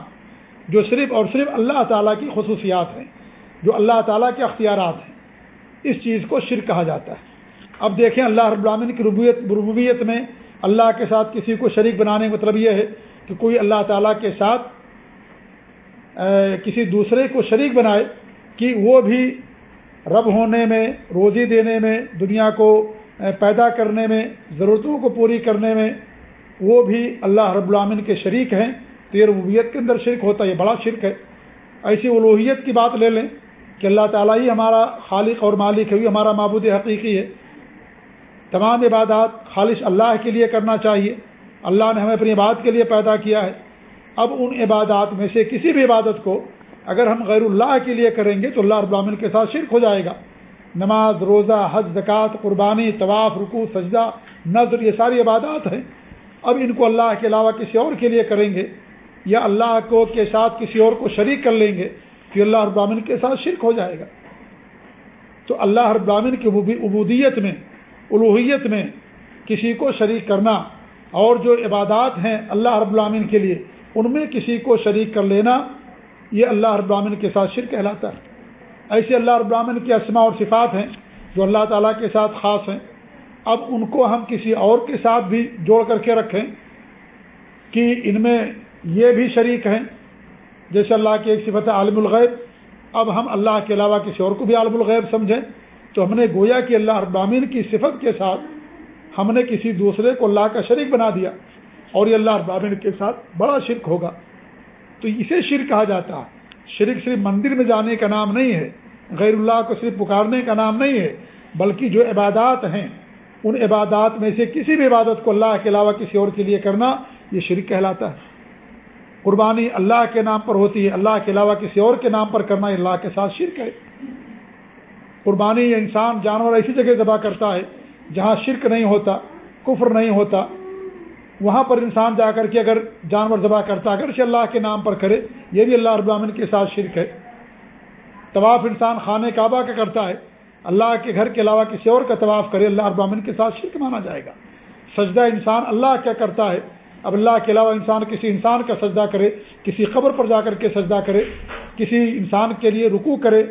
جو صرف اور صرف اللہ تعالیٰ کی خصوصیات ہیں، جو اللہ تعالیٰ کے اختیارات ہیں۔ اس چیز کو شرک کہا جاتا ہے۔ اب دیکھیں اللہ رب العامین کی ربویت ربوبیت میں اللہ کے ساتھ کسی کو شریک بنانے کا مطلب یہ ہے کہ کوئی اللہ تعالیٰ کے ساتھ کسی دوسرے کو شریک بنائے کہ وہ بھی رب ہونے میں، روزی دینے میں، دنیا کو پیدا کرنے میں، ضرورتوں کو پوری کرنے میں وہ بھی اللہ رب العامن کے شریک ہیں۔ تو یہ ربوبیت کے اندر شرک ہوتا ہے، یہ بڑا شرک ہے۔ ایسی الوحیت کی بات لے لیں کہ اللہ تعالیٰ ہی ہمارا خالق اور مالک ہے ہمارا معبود حقیقی ہے۔ تمام عبادات خالص اللہ کے لیے کرنا چاہیے۔ اللہ نے ہمیں اپنی عبادت کے لیے پیدا کیا ہے۔ اب ان عبادات میں سے کسی بھی عبادت کو اگر ہم غیر اللہ کے لیے کریں گے تو اللہ رب العامن کے ساتھ شرک ہو جائے گا۔ نماز، روزہ، حج، زکوٰۃ، قربانی، طواف رکو سجدہ نظر یہ ساری عبادات ہیں۔ اب ان کو اللہ کے علاوہ کسی اور کے لیے کریں گے یا اللہ کو کے ساتھ کسی اور کو شریک کر لیں گے پھر اللہ ابامن کے ساتھ شرک ہو جائے گا۔ تو اللہ ابامن کی عبودیت میں الوحیت میں کسی کو شریک کرنا اور جو عبادات ہیں اللہ رب العامن کے لیے، ان میں کسی کو شریک کر لینا، یہ اللہ ابراہین کے ساتھ شرک کہلاتا ہے۔ ایسے اللہ ابراہین کے اسما اور صفات ہیں جو اللہ تعالیٰ کے ساتھ خاص ہیں۔ اب ان کو ہم کسی اور کے ساتھ بھی جوڑ کر کے رکھیں کہ ان میں یہ بھی شریک ہیں۔ جیسے اللہ کی ایک صفت ہے عالم الغیب۔ اب ہم اللہ کے علاوہ کسی اور کو بھی عالم الغیب سمجھیں تو ہم نے گویا کہ اللہ ابامین کی صفت کے ساتھ ہم نے کسی دوسرے کو اللہ کا شریک بنا دیا اور یہ اللہ ابامین کے ساتھ بڑا شرک ہوگا۔ تو اسے شرک کہا جاتا ہے۔ شرک صرف مندر میں جانے کا نام نہیں ہے، غیر اللہ کو صرف پکارنے کا نام نہیں ہے، بلکہ جو عبادات ہیں، ان عبادات میں سے کسی بھی عبادت کو اللہ کے علاوہ کسی اور کے لیے کرنا یہ شرک کہلاتا ہے۔ قربانی اللہ کے نام پر ہوتی ہے، اللہ کے علاوہ کسی اور کے نام پر کرنا اللہ کے ساتھ شرک ہے۔ قربانی انسان جانور ایسی جگہ ذبح کرتا ہے جہاں شرک نہیں ہوتا، کفر نہیں ہوتا۔ وہاں پر انسان جا کر کے اگر جانور ذبح کرتا اگر اللہ کے نام پر کرے یہ بھی اللہ ابامن کے ساتھ شرک ہے۔ طواف انسان خانہ کعبہ کا کرتا ہے۔ اللہ کے گھر کے علاوہ کسی اور کا طواف کرے، اللہ ابامن کے ساتھ شرک مانا جائے گا۔ سجدہ انسان اللہ کیا کرتا ہے؟ اب اللہ کے علاوہ انسان کسی انسان کا سجدہ کرے، کسی قبر پر جا کر کے سجدہ کرے، کسی انسان کے لیے رکو کرے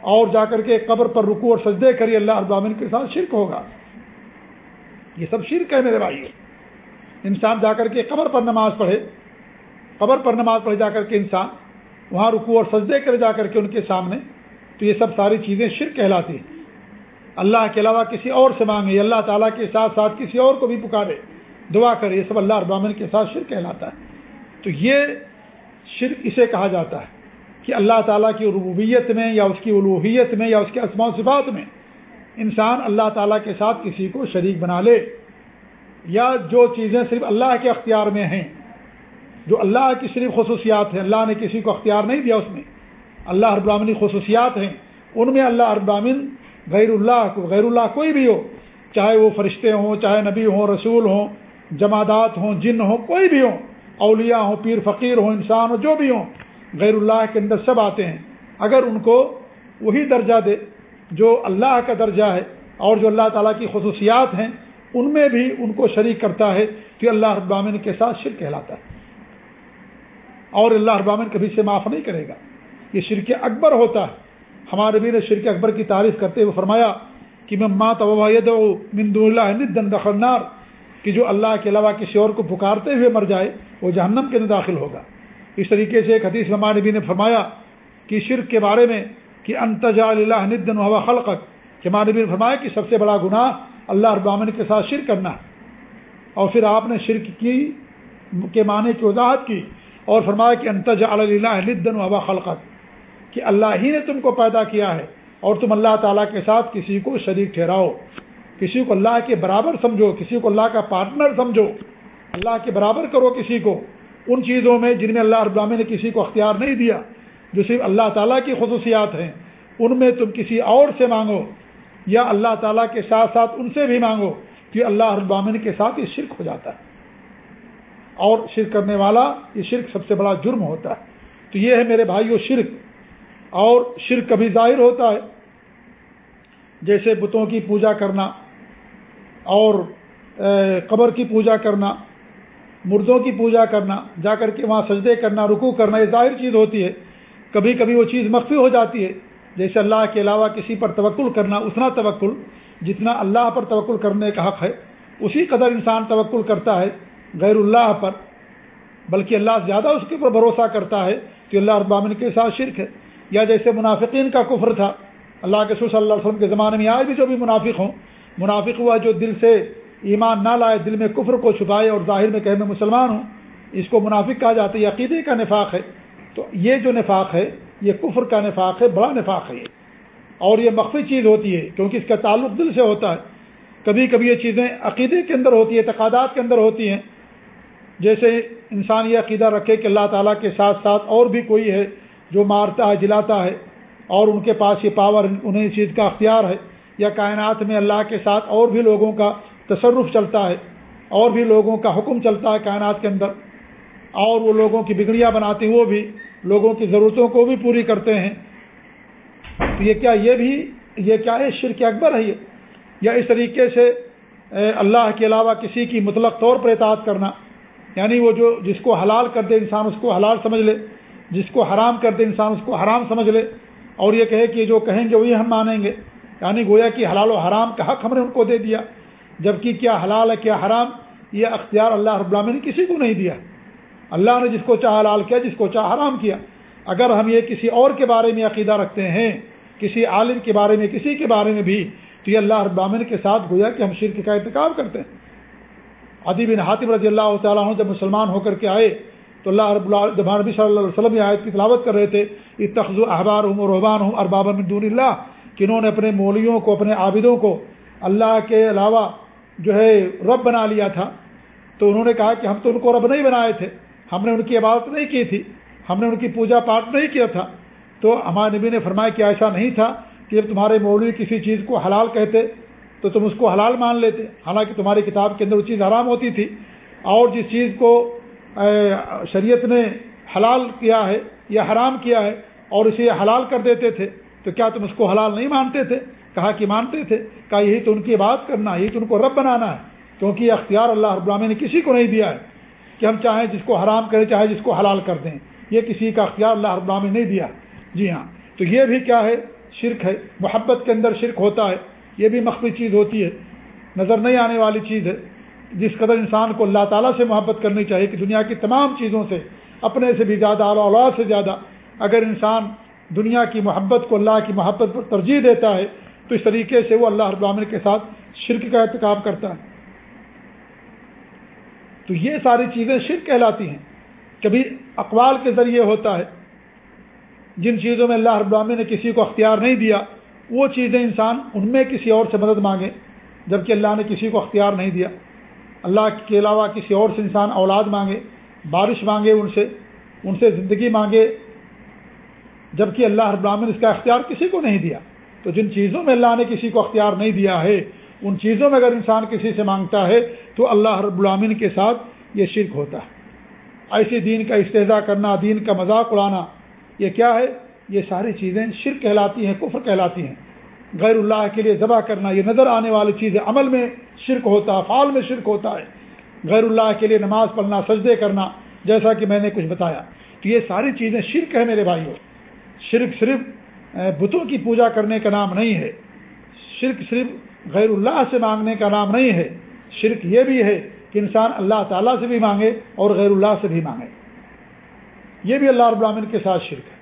اور جا کر کے قبر پر رکو اور سجدے کرے، اللہ ابامن کے ساتھ شرک ہوگا۔ یہ سب شرک ہے میرے بھائی انسان جا کر کے قبر پر نماز پڑھے قبر پر نماز پڑھے جا کر کے انسان، وہاں رکو اور سجدے کرے جا کر کے ان کے سامنے، تو یہ سب ساری چیزیں شرک کہلاتی ہیں۔ اللہ کے علاوہ کسی اور سے مانگے، اللہ تعالیٰ کے ساتھ ساتھ کسی اور کو بھی پکارے، دعا کرے، یہ سب اللہ ابامن کے ساتھ شرک کہلاتا ہے۔ تو یہ شرک اسے کہا جاتا ہے کہ اللہ تعالیٰ کی ربوبیت میں یا اس کی الوحیت میں یا اس کے اسماع و صفات میں انسان اللہ تعالیٰ کے ساتھ کسی کو شریک بنا لے، یا جو چیزیں صرف اللہ کے اختیار میں ہیں جو اللہ کی صرف خصوصیات ہیں، اللہ نے کسی کو اختیار نہیں دیا اس میں۔ اللہ ابراہنی خصوصیات ہیں۔ ان میں اللہ ابراہین غیر اللہ کو غیر اللہ کوئی بھی ہو، چاہے وہ فرشتے ہوں، چاہے نبی ہوں، رسول ہوں، جمادات ہوں، جن ہوں، کوئی بھی ہوں۔ اولیاء ہوں، پیر فقیر ہوں، انسان ہو جو بھی ہوں، غیر اللہ کے اندر سب آتے ہیں۔ اگر ان کو وہی درجہ دے جو اللہ کا درجہ ہے اور جو اللہ تعالیٰ کی خصوصیات ہیں، ان میں بھی ان کو شریک کرتا ہے کہ اللہ ابامن کے ساتھ شرک کہلاتا ہے۔ اور اللہ ابامن کبھی سے معاف نہیں کرے گا۔ یہ شرک اکبر ہوتا ہے۔ ہمارے بھی نے شرک اکبر کی تعریف کرتے ہوئے فرمایا کہ میں مات مند اللہ ندن دخلنار کہ جو اللہ کے علاوہ کسی اور کو پکارتے ہوئے مر جائے، وہ جہنم کے اندر داخل ہوگا۔ اس طریقے سے ایک حدیث ہمارے نبی نے فرمایا کہ شرک کے بارے میں کہ انتجا اللہ ندن ہوا خلقت کہ ہمارے نبی نے فرمایا کہ سب سے بڑا گناہ اللہ ابامن کے ساتھ شرک کرنا اور پھر آپ نے شرک کی، کے معنی کی وضاحت کی اور فرمایا کہ انتجا اللہ ندن خلقت کہ اللہ ہی نے تم کو پیدا کیا ہے اور تم اللہ تعالیٰ کے ساتھ کسی کو شریک ٹھہراؤ، کسی کو اللہ کے برابر سمجھو، کسی کو اللہ کا پارٹنر سمجھو، اللہ کے برابر کرو کسی کو۔ ان چیزوں میں جن میں اللہ ابراہمی نے کسی کو اختیار نہیں دیا، جو صرف اللہ تعالیٰ کی خصوصیات ہیں، ان میں تم کسی اور سے مانگو یا اللہ تعالیٰ کے ساتھ ساتھ ان سے بھی مانگو کہ اللہ ابامن کے ساتھ یہ شرک ہو جاتا ہے۔ اور شرک کرنے والا یہ شرک سب سے بڑا جرم ہوتا ہے۔ تو یہ ہے میرے بھائیو شرک۔ اور شرک کبھی ظاہر ہوتا ہے، جیسے بتوں کی پوجا کرنا اور قبر کی پوجا کرنا، مردوں کی پوجا کرنا، جا کر کے وہاں سجدے کرنا رکو کرنا، یہ ظاہر چیز ہوتی ہے۔ کبھی کبھی وہ چیز مخفی ہو جاتی ہے۔ جیسے اللہ کے علاوہ کسی پر توکل کرنا، اتنا توکل جتنا اللہ پر توکل کرنے کا حق ہے، اسی قدر انسان توکل کرتا ہے۔ غیر اللہ پر، بلکہ اللہ زیادہ اس کے اوپر بھروسہ کرتا ہے کہ اللہ ابامن کے ساتھ شرک ہے۔ یا جیسے منافقین کا کفر تھا، اللہ کے صلی اللہ علیہ وسلم کے زمانے میں آج بھی جو بھی منافق ہوں، منافق ہوا جو دل سے ایمان نہ لائے، دل میں کفر کو چھپائے اور ظاہر میں کہ میں مسلمان ہوں، اس کو منافق کہا جاتا ہے، یہ عقیدے کا نفاق ہے۔ تو یہ جو نفاق ہے، یہ کفر کا نفاق ہے، بڑا نفاق ہے یہ۔ اور یہ مخفی چیز ہوتی ہے، کیونکہ اس کا تعلق دل سے ہوتا ہے۔ کبھی کبھی یہ چیزیں عقیدے کے اندر ہوتی ہیں، اعتقادات کے اندر ہوتی ہیں جیسے انسان یہ عقیدہ رکھے کہ اللہ تعالیٰ کے ساتھ ساتھ اور بھی کوئی ہے جو مارتا ہے، جلاتا ہے اور ان کے پاس یہ پاور انہیں اس چیز کا اختیار ہے۔ یا کائنات میں اللہ کے ساتھ اور بھی لوگوں کا تصرف چلتا ہے، اور بھی لوگوں کا حکم چلتا ہے کائنات کے اندر۔ اور وہ لوگوں کی بگڑیاں بناتے ہیں وہ بھی، لوگوں کی ضرورتوں کو بھی پوری کرتے ہیں۔ تو یہ کیا، یہ بھی، یہ کیا ہے؟ شرک اکبر ہے یہ۔ یا اس طریقے سے اللہ کے علاوہ کسی کی مطلق طور پر اطاعت کرنا۔ یعنی وہ جو جس کو حلال کر دے انسان، اس کو حلال سمجھ لے۔ جس کو حرام کر دے انسان، اس کو حرام سمجھ لے۔ اور یہ کہے کہ جو کہیں گے وہی ہم مانیں گے۔ یعنی گویا کہ حلال و حرام کا حق ہم نے ان کو دے دیا، جبکہ کیا حلال ہے، کیا حرام، یہ اختیار اللہ رب العالمین نے کسی کو نہیں دیا۔ اللہ نے جس کو چاہ حلال کیا، جس کو چاہ حرام کیا۔ اگر ہم یہ کسی اور کے بارے میں عقیدہ رکھتے ہیں، کسی عالم کے بارے میں، کسی کے بارے میں بھی، تو یہ اللہ رب العالمین کے ساتھ گویا کہ ہم شرک کا انتخاب کرتے ہیں۔ ادیب بن حاطب رضی اللہ تعالیٰ عنہ جب مسلمان ہو کر کے آئے تو اللہ رب جب نبی صلی اللہ علیہ وسلم آیت کی تلاوت کر رہے تھے یہ تخذ و احبار ہوں رحبان ہوں ارباب دون اللہ، کہ انہوں نے اپنے مولیوں کو، اپنے عابدوں کو اللہ کے علاوہ جو ہے رب بنا لیا تھا۔ تو انہوں نے کہا کہ ہم تو ان کو رب نہیں بنائے تھے، ہم نے ان کی عبادت نہیں کی تھی، ہم نے ان کی پوجا پاٹ نہیں کیا تھا۔ تو ہمارے نبی نے فرمایا کہ ایسا نہیں تھا کہ جب تمہارے مولوی کسی چیز کو حلال کہتے تو تم اس کو حلال مان لیتے۔ حالانکہ تمہاری کتاب کے اندر وہ چیز حرام ہوتی تھی۔ اور جس چیز کو شریعت نے حلال کیا ہے یا حرام کیا ہے اور اسے حلال کر دیتے تھے، تو کیا تم اس کو حلال نہیں مانتے تھے؟ کہا کہ مانتے تھے۔ کہا یہی تو ان کی بات کرنا یہی تو ان کو رب بنانا ہے۔ کیونکہ یہ اختیار اللہ رب العالمین نے کسی کو نہیں دیا ہے کہ ہم چاہیں جس کو حرام کریں، چاہے جس کو حلال کر دیں۔ یہ کسی کا اختیار اللہ رب العالمین نے نہیں دیا۔ جی ہاں۔ تو یہ بھی کیا ہے؟ شرک ہے۔ محبت کے اندر شرک ہوتا ہے۔ یہ بھی مخفی چیز ہوتی ہے، نظر نہیں آنے والی چیز ہے۔ جس قدر انسان کو اللہ تعالیٰ سے محبت کرنی چاہیے کہ دنیا کی تمام چیزوں سے، اپنے سے بھی زیادہ اعلیٰ اولاد سے زیادہ، اگر انسان دنیا کی محبت کو اللہ کی محبت پر ترجیح دیتا ہے، تو اس طریقے سے وہ اللہ ابامن کے ساتھ شرک کا احتکاب کرتا ہے۔ تو یہ ساری چیزیں شرک کہلاتی ہیں۔ کبھی اقوال کے ذریعے ہوتا ہے۔ جن چیزوں میں اللہ رب نے کسی کو اختیار نہیں دیا وہ چیزیں انسان ان میں کسی اور سے مدد مانگے، جبکہ اللہ نے کسی کو اختیار نہیں دیا۔ اللہ کے علاوہ کسی اور سے انسان اولاد مانگے، بارش مانگے ان سے ان سے زندگی مانگے، جبکہ اللہ رب العالمین اس کا اختیار کسی کو نہیں دیا۔ تو جن چیزوں میں اللہ نے کسی کو اختیار نہیں دیا ہے، ان چیزوں میں اگر انسان کسی سے مانگتا ہے، تو اللہ رب العامن کے ساتھ یہ شرک ہوتا ہے۔ ایسی دین کا استحضا کرنا، دین کا مذاق اڑانا، یہ کیا ہے؟ یہ ساری چیزیں شرک کہلاتی ہیں، کفر کہلاتی ہیں۔ غیر اللہ کے لیے ذبح کرنا، یہ نظر آنے والی چیز ہے عمل میں شرک ہوتا ہے فعال میں شرک ہوتا ہے۔ غیر اللہ کے لیے نماز پڑھنا، سجدے کرنا، جیسا کہ میں نے کچھ بتایا۔ تو یہ ساری چیزیں شرک ہے میرے بھائیوں شرک صرف بتوں کی پوجا کرنے کا نام نہیں ہے۔ شرک صرف غیر اللہ سے مانگنے کا نام نہیں ہے۔ شرک یہ بھی ہے کہ انسان اللہ تعالیٰ سے بھی مانگے اور غیر اللہ سے بھی مانگے۔ یہ بھی اللہ رب العالمین کے ساتھ شرک ہے۔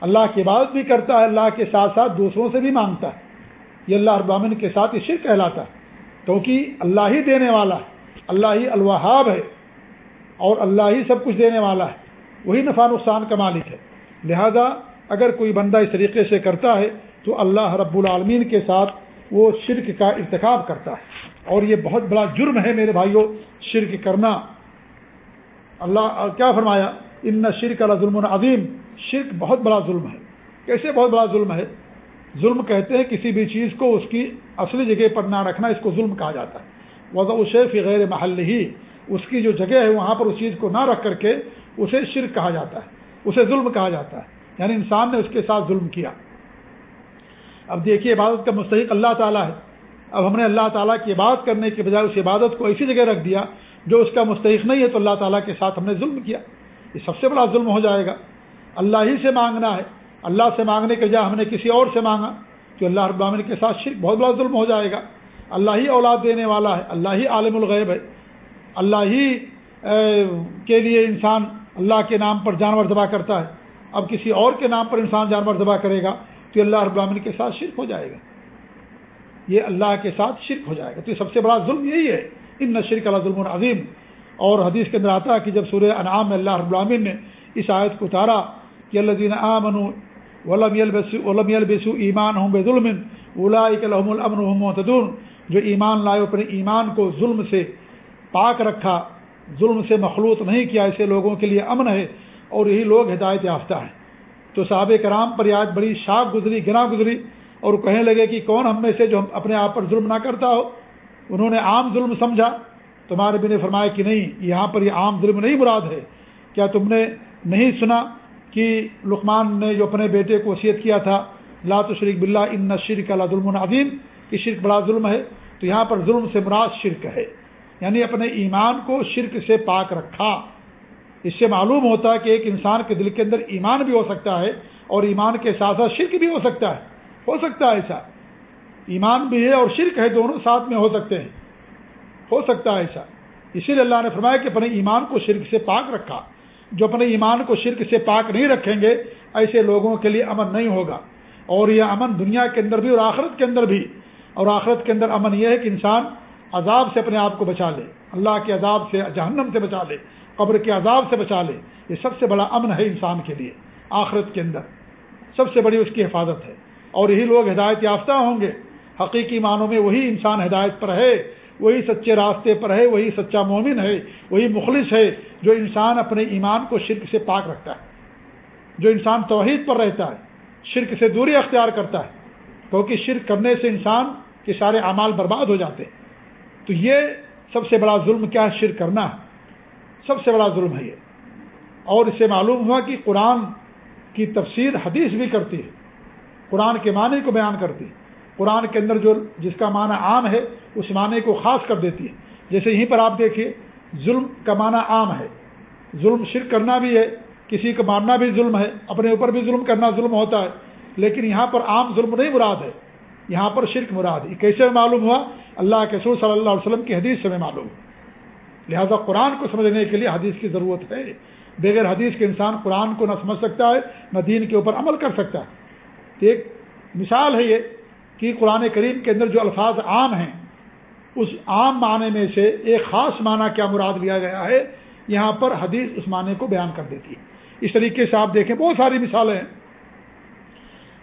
اللہ کی عبادت بھی کرتا ہے، اللہ کے ساتھ ساتھ دوسروں سے بھی مانگتا ہے۔ یہ اللہ رب العالمین کے ساتھ یہ شرک کہلاتا ہے۔ کیونکہ اللہ ہی دینے والا ہے، اللہ ہی الوہاب ہے اور اللہ ہی سب کچھ دینے والا ہے۔ وہی نفع نقصان کا مالک ہے۔ لہذا اگر کوئی بندہ اس طریقے سے کرتا ہے تو اللہ رب العالمین کے ساتھ وہ شرک کا ارتکاب کرتا ہے۔ اور یہ بہت بڑا جرم ہے میرے بھائیوں شرک کرنا۔ اللہ کیا فرمایا؟ ان شرک اللہ ظلم عظیم۔ شرک بہت بڑا ظلم ہے۔ کیسے بہت بڑا ظلم ہے؟ ظلم کہتے ہیں کسی بھی چیز کو اس کی اصلی جگہ پر نہ رکھنا، اس کو ظلم کہا جاتا ہے۔ وضع الشیف غیر محل ہی اس کی جو جگہ ہے وہاں پر اس چیز کو نہ رکھ کر کے اسے شرک کہا جاتا ہے، اسے ظلم کہا جاتا ہے۔ یعنی انسان نے اس کے ساتھ ظلم کیا۔ اب دیکھیے، عبادت کا مستحق اللہ تعالیٰ ہے۔ اب ہم نے اللہ تعالیٰ کی عبادت کرنے کے بجائے اس عبادت کو ایسی جگہ رکھ دیا جو اس کا مستحق نہیں ہے، تو اللہ تعالیٰ کے ساتھ ہم نے ظلم کیا۔ یہ سب سے بڑا ظلم ہو جائے گا۔ اللہ ہی سے مانگنا ہے۔ اللہ سے مانگنے کے بجائے ہم نے کسی اور سے مانگا۔ تو اللہ رب العالمین کے ساتھ شرک بہت بڑا ظلم ہو جائے گا۔ اللہ ہی اولاد دینے والا ہے۔ اللہ ہی عالم الغیب ہے۔ اللہ ہی کے لیے انسان اللہ کے نام پر جانور ذبح کرتا ہے۔ اب کسی اور کے نام پر انسان جانور ذبح کرے گا تو اللہ رب العالمین کے ساتھ شرک ہو جائے گا۔ یہ اللہ کے ساتھ شرک ہو جائے گا۔ تو یہ سب سے بڑا ظلم یہی ہے۔ ان نہ شرک اللہ ظلم العظیم اور حدیث کے اندر آتا ہے کہ جب سورہ انعام میں اللہ رب العالمین نے اس آیت کو اتارا کہ اللہ دین عام ولم البسو ایمان ہوں بے ظلم الحم الامن معتدون۔ جو ایمان لائے، اپنے ایمان کو ظلم سے پاک رکھا، ظلم سے مخلوط نہیں کیا ایسے لوگوں کے لیے امن ہے اور یہی لوگ ہدایت یافتہ ہیں۔ تو صحابہ کرام پر آج بڑی شاخ گزری گنا گزری اور وہ کہنے لگے کہ کون ہم میں سے جو اپنے آپ پر ظلم نہ کرتا ہو؟ انہوں نے عام ظلم سمجھا۔ تمہارے بھی نے فرمایا کہ نہیں، یہاں پر یہ عام ظلم نہیں مراد ہے۔ کیا تم نے نہیں سنا؟ کہ لقمان نے جو اپنے بیٹے کو وصیت کیا تھا، لا تو شریک بلّہ ان شرک اللہ ظلم عظیم، کہ شرک بڑا ظلم ہے، تو یہاں پر ظلم سے مراد شرک ہے۔ یعنی اپنے ایمان کو شرک سے پاک رکھا۔ اس سے معلوم ہوتا ہے کہ ایک انسان کے دل کے اندر ایمان بھی ہو سکتا ہے اور ایمان کے ساتھ ساتھ شرک بھی ہو سکتا ہے۔ ہو سکتا ہے ایسا۔ ایمان بھی ہے اور شرک ہے، دونوں ساتھ میں ہو سکتے ہیں۔ ہو سکتا ہے ایسا۔ اسی لیے اللہ نے فرمایا کہ اپنے ایمان کو شرک سے پاک رکھا۔ جو اپنے ایمان کو شرک سے پاک نہیں رکھیں گے، ایسے لوگوں کے لیے امن نہیں ہوگا۔ اور یہ امن دنیا کے اندر بھی اور آخرت کے اندر بھی۔ اور آخرت کے اندر امن یہ ہے کہ انسان عذاب سے اپنے آپ کو بچا لے۔ اللہ کے عذاب سے جہنم سے بچا لے، قبر کے عذاب سے بچا لے۔ یہ سب سے بڑا امن ہے انسان کے لیے، آخرت کے اندر۔ سب سے بڑی اس کی حفاظت ہے۔ اور یہی لوگ ہدایت یافتہ ہوں گے۔ حقیقی معنوں میں وہی انسان ہدایت پر ہے۔ وہی سچے راستے پر ہے، وہی سچا مومن ہے، وہی مخلص ہے جو انسان اپنے ایمان کو شرک سے پاک رکھتا ہے، جو انسان توحید پر رہتا ہے، شرک سے دوری اختیار کرتا ہے، کیونکہ شرک کرنے سے انسان کے سارے اعمال برباد ہو جاتے ہیں۔ تو یہ سب سے بڑا ظلم کیا ہے؟ شرک کرنا۔ سب سے بڑا ظلم ہے یہ۔ اور اسے معلوم ہوا کہ قرآن کی تفسیر حدیث بھی کرتی ہے، قرآن کے معنی کو بیان کرتی ہے۔ قرآن کے اندر جو جس کا معنی عام ہے، اس معنی کو خاص کر دیتی ہے۔ جیسے یہیں پر آپ دیکھیے ظلم کا معنی عام ہے۔ ظلم شرک کرنا بھی ہے، کسی کو مارنا بھی ظلم ہے، اپنے اوپر بھی ظلم کرنا ظلم ہوتا ہے۔ لیکن یہاں پر عام ظلم نہیں مراد ہے۔ یہاں پر شرک مراد ہے۔ کیسے معلوم ہوا؟ اللہ کے سور صلی اللہ علیہ وسلم کی حدیث سے میں معلوم۔ لہذا قرآن کو سمجھنے کے لیے حدیث کی ضرورت ہے۔ بغیر حدیث کے انسان قرآن کو نہ سمجھ سکتا ہے، نہ دین کے اوپر عمل کر سکتا ہے۔ ایک مثال ہے یہ۔ کہ قرآن کریم کے اندر جو الفاظ عام ہیں، اس عام معنی میں سے ایک خاص معنی کیا مراد لیا گیا ہے، یہاں پر حدیث اس معنی کو بیان کر دیتی ہے۔ اس طریقے سے آپ دیکھیں، بہت ساری مثالیں ہیں۔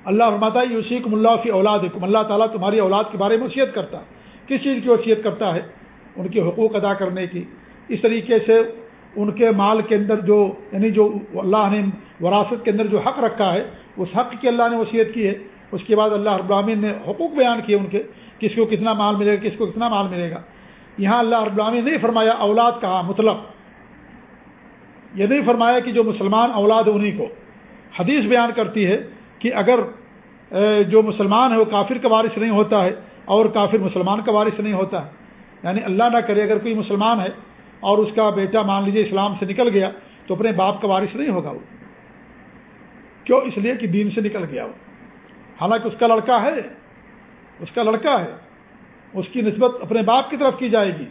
اللہ فرماتا ہے، یوسیکم اللہ کی اولاد اللہ تعالیٰ تمہاری اولاد کے بارے میں وصیت کرتا ہے۔ کس چیز کی وصیت کرتا ہے؟ ان کے حقوق ادا کرنے کی۔ اس طریقے سے ان کے مال کے اندر جو یعنی جو اللہ نے وراثت کے اندر جو حق رکھا ہے، اس حق کی اللہ نے وصیت کی ہے۔ اس کے بعد اللہ ابراہین نے حقوق بیان کیے ان کے، کس کو کتنا مال ملے گا، کس کو کتنا مال ملے گا۔ یہاں اللہ ابراہین نے فرمایا اولاد کہا مطلب یہ نہیں فرمایا کہ جو مسلمان اولاد انہیں کو۔ حدیث بیان کرتی ہے کہ اگر جو مسلمان ہے وہ کافر کا وارث نہیں ہوتا ہے اور کافر مسلمان کا وارث نہیں ہوتا ہے۔ یعنی اللہ نہ کرے اگر کوئی مسلمان ہے اور اس کا بیٹا مان لیجیے اسلام سے نکل گیا تو اپنے باپ کا وارث نہیں ہوگا وہ۔ کیوں؟ اس لیے کہ دین سے نکل گیا وہ۔ حالانکہ اس کا لڑکا ہے، اس کا لڑکا ہے۔ اس کی نسبت اپنے باپ کی طرف کی جائے گی۔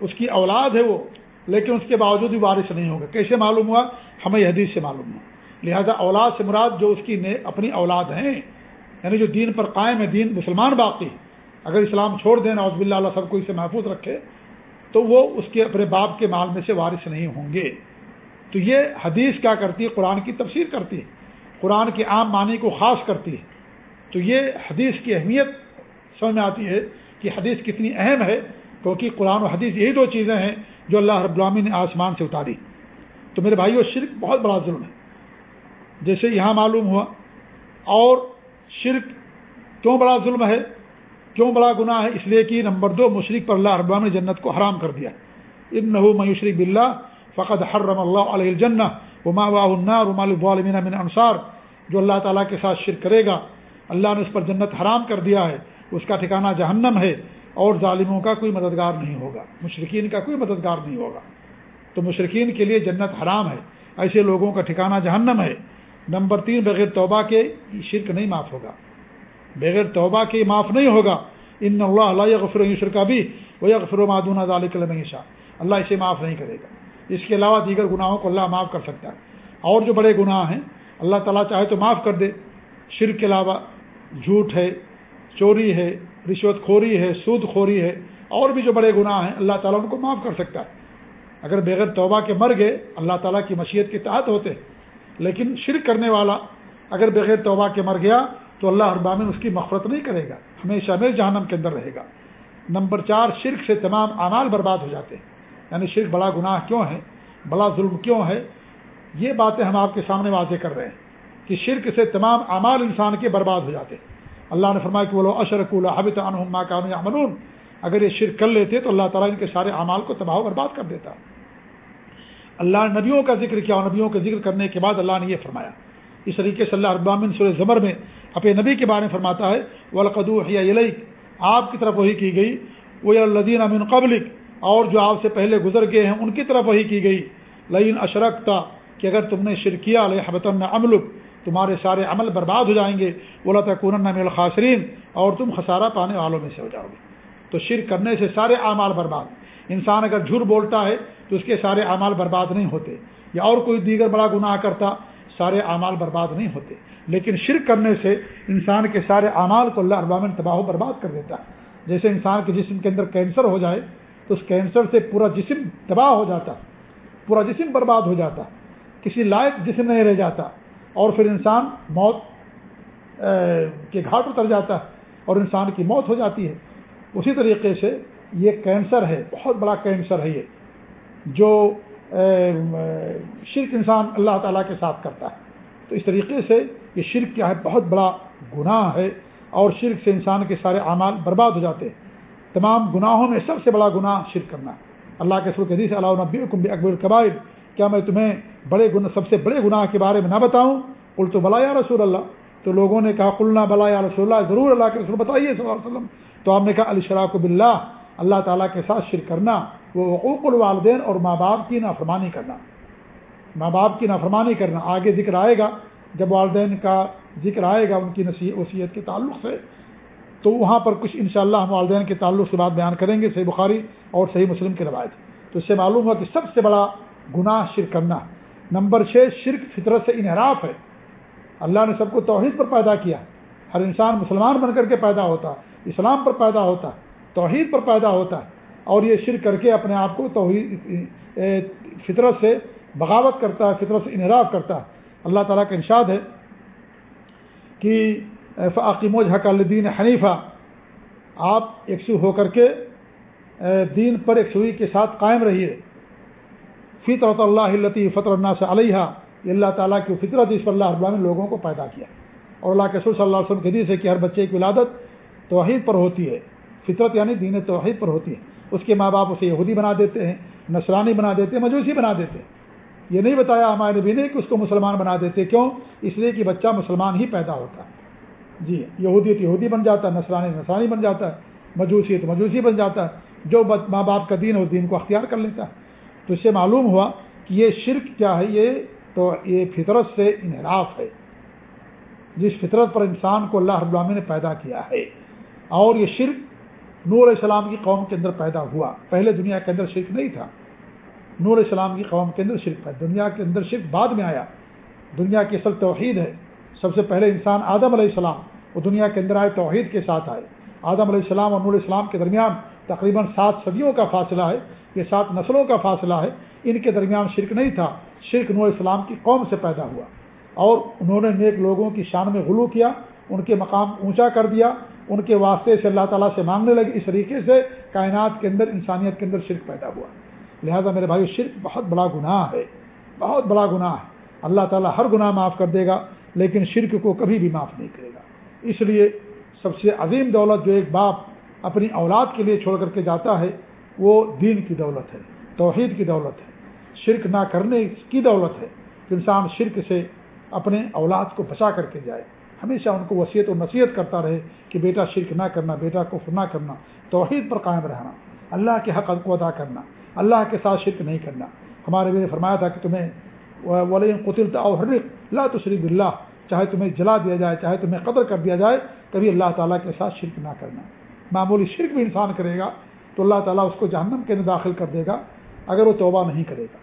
اس کی اولاد ہے وہ، لیکن اس کے باوجود بھی وارث نہیں ہوگا۔ کیسے معلوم ہوا؟ ہمیں حدیث سے معلوم ہوا۔ لہذا اولاد سے مراد جو اس کی اپنی اولاد ہیں یعنی جو دین پر قائم ہے، دین مسلمان باقی اگر اسلام چھوڑ دینا عزب اللہ اللہ سب کو اسے محفوظ رکھے، تو وہ اس کے اپنے باپ کے مال میں سے وارث نہیں ہوں گے۔ تو یہ حدیث کیا کرتی ہے؟ قرآن کی تفسیر کرتی ہے۔ قرآن کے عام معنی کو خاص کرتی ہے۔ تو یہ حدیث کی اہمیت سمجھ میں آتی ہے کہ حدیث کتنی اہم ہے، کیونکہ قرآن و حدیث یہی دو چیزیں ہیں جو اللہ رب العامی نے آسمان سے اتاری تو میرے بھائیو، شرک بہت بڑا ظلم ہے۔ جیسے یہاں معلوم ہوا، اور شرک کیوں بڑا ظلم ہے؟ کیوں بڑا گناہ ہے؟ اس لیے کہ نمبر دو مشرق پر اللہ رب نے جنت کو حرام کر دیا۔ ابن میوشرق بلّہ فقط حرم اللہ علیہ الجنہ وما واہ النّہ من انصار۔ جو اللہ تعالیٰ کے ساتھ شرک کرے گا اللہ نے اس پر جنت حرام کر دیا ہے، اس کا ٹھکانہ جہنم ہے اور ظالموں کا کوئی مددگار نہیں ہوگا مشرقین کا کوئی مددگار نہیں ہوگا۔ تو مشرقین کے لیے جنت حرام ہے، ایسے لوگوں کا ٹھکانہ جہنم ہے۔ نمبر تین، بغیر توبہ کے شرک نہیں معاف ہوگا۔ بغیر توبہ کے معاف نہیں ہوگا۔ ان اللہ اللہ غفر شرک کا بھی وہ غفر مادون شاہ اللہ اسے معاف نہیں کرے گا۔ اس کے علاوہ دیگر گناہوں کو اللہ معاف کر سکتا ہے۔ اور جو بڑے گناہ ہیں، اللہ تعالیٰ چاہے تو معاف کر دے۔ شرک کے علاوہ جھوٹ ہے، چوری ہے، رشوت خوری ہے، سود خوری ہے، اور بھی جو بڑے گناہ ہیں، اللہ تعالیٰ ان کو معاف کر سکتا ہے۔ اگر بغیر توبہ کے مر گئے، اللہ تعالیٰ کی مشیت کے تحت ہوتے۔ لیکن شرک کرنے والا اگر بغیر توبہ کے مر گیا، تو اللہ ابامن اس کی مفرت نہیں کرے گا، ہمیشہ میں جہنم کے اندر رہے گا۔ نمبر چار، شرک سے تمام اعمال برباد ہو جاتے ہیں۔ یعنی شرک بڑا گناہ کیوں ہے؟ بڑا ظلم کیوں ہے؟ یہ باتیں ہم آپ کے سامنے واضح کر رہے ہیں۔ کہ شرک سے تمام اعمال انسان کے برباد ہو جاتے اللہ نے فرمایا کہ وہ لو اشرک اللہ عنما کا منون اگر یہ شرک کر لیتے تو اللہ تعالیٰ ان کے سارے اعمال کو تباہ و برباد کر دیتا۔ اللہ نے نبیوں کا ذکر کیا اور نبیوں کا ذکر کرنے کے بعد اللہ نے یہ فرمایا۔ اس طریقے سے اللہ ابامن سر زمر میں اپنے نبی کے بارے میں فرماتا ہے ولقدو آپ کی طرف وہی کی گئی۔ وہ الدین امن قبلک اور جو آپ سے پہلے گزر گئے ہیں، ان کی طرف وہی کی گئی۔ لین اشرک تھا کہ اگر تم نے شرکیا علیہ حبتن عمل تمہارے سارے عمل برباد ہو جائیں گے۔ بولا تھا کون الخاصرین اور تم خسارہ پانے والوں میں سے ہو جاؤ گے۔ تو شرک کرنے سے سارے اعمال برباد۔ انسان اگر جھوٹ بولتا ہے تو اس کے سارے اعمال برباد نہیں ہوتے۔ یا اور کوئی دیگر بڑا گناہ کرتا، سارے اعمال برباد نہیں ہوتے۔ لیکن شرک کرنے سے انسان کے سارے اعمال کو اللہ ابامن تباہ و برباد کر دیتا ہے۔ جیسے انسان کے جسم کے اندر کینسر ہو جائے، تو اس کینسر سے پورا جسم تباہ ہو جاتا، پورا جسم برباد ہو جاتا، کسی لائق جسم نہیں رہ جاتا۔ اور پھر انسان موت کے گھاٹ اتر جاتا ہے اور انسان کی موت ہو جاتی ہے۔ اسی طریقے سے یہ کینسر ہے، بہت بڑا کینسر ہے یہ، جو شرک انسان اللہ تعالیٰ کے ساتھ کرتا ہے۔ تو اس طریقے سے یہ شرک کیا ہے؟ بہت بڑا گناہ ہے اور شرک سے انسان کے سارے اعمال برباد ہو جاتے ہیں۔ تمام گناہوں میں سب سے بڑا گناہ شرک کرنا ہے۔ اللہ کے سر حدیث اللہ نبی اکبر القبائل کیا میں تمہیں بڑے گناہ سب سے بڑے گناہ کے بارے میں نہ بتاؤں؟ کل تو بلا یا رسول اللہ۔ تو لوگوں نے کہا کلنا بلا یا رسول اللہ، ضرور اللہ کے رسول بتائیے صلی اللہ علیہ وسلم۔ تو آپ نے کہا علی شراک اللہ تعالیٰ کے ساتھ شرک کرنا، وہ حقوق الوالدین اور ماں باپ کی نافرمانی کرنا۔ ماں باپ کی نافرمانی کرنا۔ آگے ذکر آئے گا۔ جب والدین کا ذکر آئے گا ان کی نصیحت وصیت کے تعلق سے، تو وہاں پر کچھ انشاءاللہ ہم والدین کے تعلق سے بات بیان کریں گے، صحیح بخاری اور صحیح مسلم کی روایت۔ تو اس سے معلوم ہوا کہ سب سے بڑا گناہ شرک کرنا۔ نمبر چھ شرک فطرت سے انحراف ہے۔ اللہ نے سب کو توحید پر پیدا کیا۔ ہر انسان مسلمان بن کر کے پیدا ہوتا ہے اسلام پر پیدا ہوتا ہے توحید پر پیدا ہوتا۔ ہے اور یہ شرک کر کے اپنے آپ کو توحید فطرت سے بغاوت کرتا ہے فطرت سے انحراف کرتا۔ ہے اللہ تعالیٰ کا انشاد ہے کہ فعقیم و جھک الدین حنیفہ۔ آپ یکسو ہو کر کے دین پر یکسوئی کے ساتھ قائم رہیے۔ فطرت اللہ الطی فطر اللہ علیہ اللہ تعالیٰ کی فطرت اس پر اللہ ابام نے لوگوں کو پیدا کیا۔ اور اللہ کے صلی اللہ علیہ وسلم کے حدیث ہے کہ ہر بچے کی ولادت توحید پر ہوتی ہے۔ فطرت یعنی دین توحید پر ہوتی ہے۔ اس کے ماں باپ اسے یہودی بنا دیتے ہیں نسرانی بنا دیتے ہیں، مجوسی بنا دیتے ہیں۔ یہ نہیں بتایا ہمارے نبی نے کہ اس کو مسلمان بنا دیتے، کیوں؟ اس لیے کہ بچہ مسلمان ہی پیدا ہوتا۔ ہے جی یہودیت یہودی بن جاتا ہے نسرانی نسرانی بن جاتا ہے، مجوسیت مجوسی بن جاتا ہے۔ جو ماں باپ کا دین اور دین کو اختیار کر لیتا ہے۔ تو اس سے معلوم ہوا کہ یہ شرک کیا ہے، یہ تو یہ فطرت سے انحراف ہے۔ جس فطرت پر انسان کو اللہ رب العالمین نے پیدا کیا ہے۔ اور یہ شرک نور علیہ السلام کی قوم کے اندر پیدا ہوا۔ پہلے دنیا کے اندر شرک نہیں تھا۔ نور علیہ السلام کی قوم کے اندر شرک ہے دنیا کے اندر شرک بعد میں آیا۔ دنیا کی اصل توحید ہے۔ سب سے پہلے انسان آدم علیہ السلام وہ دنیا کے اندر آئے توحید کے ساتھ آئے۔ آدم علیہ السلام اور نور علیہ السلام کے درمیان تقریباً سات صدیوں کا فاصلہ ہے۔ یہ سات نسلوں کا فاصلہ ہے، ان کے درمیان شرک نہیں تھا۔ شرک نور اسلام کی قوم سے پیدا ہوا۔ اور انہوں نے نیک لوگوں کی شان میں غلو کیا، ان کے مقام اونچا کر دیا۔ ان کے واسطے سے اللہ تعالیٰ سے مانگنے لگے۔ اس طریقے سے کائنات کے اندر، انسانیت کے اندر شرک پیدا ہوا۔ لہذا میرے بھائی شرک بہت بڑا گناہ ہے۔ بہت بڑا گناہ ہے۔ اللہ تعالیٰ ہر گناہ معاف کر دے گا، لیکن شرک کو کبھی بھی معاف نہیں کرے گا۔ اس لیے سب سے عظیم دولت جو ایک باپ اپنی اولاد کے لیے چھوڑ کر کے جاتا ہے وہ دین کی دولت ہے، توحید کی دولت ہے۔ شرک نہ کرنے کی دولت ہے کہ انسان شرک سے اپنے اولاد کو بچا کر کے جائے۔ ہمیشہ ان کو وصیت و نصیحت کرتا رہے کہ بیٹا شرک نہ کرنا، بیٹا کو نہ کرنا، توحید پر قائم رہنا۔ اللہ کے حق کو ادا کرنا، اللہ کے ساتھ شرک نہیں کرنا۔ ہمارے نے فرمایا تھا کہ تمہیں ولیم قطل حرق لا تشریف اللہ چاہے تمہیں جلا دیا جائے، چاہے تمہیں قدر کر دیا جائے، کبھی اللہ تعالیٰ کے ساتھ شرک نہ کرنا۔ معمولی شرک بھی انسان کرے گا تو اللہ تعالیٰ اس کو جہنم کے اندر داخل کر دے گا، اگر وہ توبہ نہیں کرے گا۔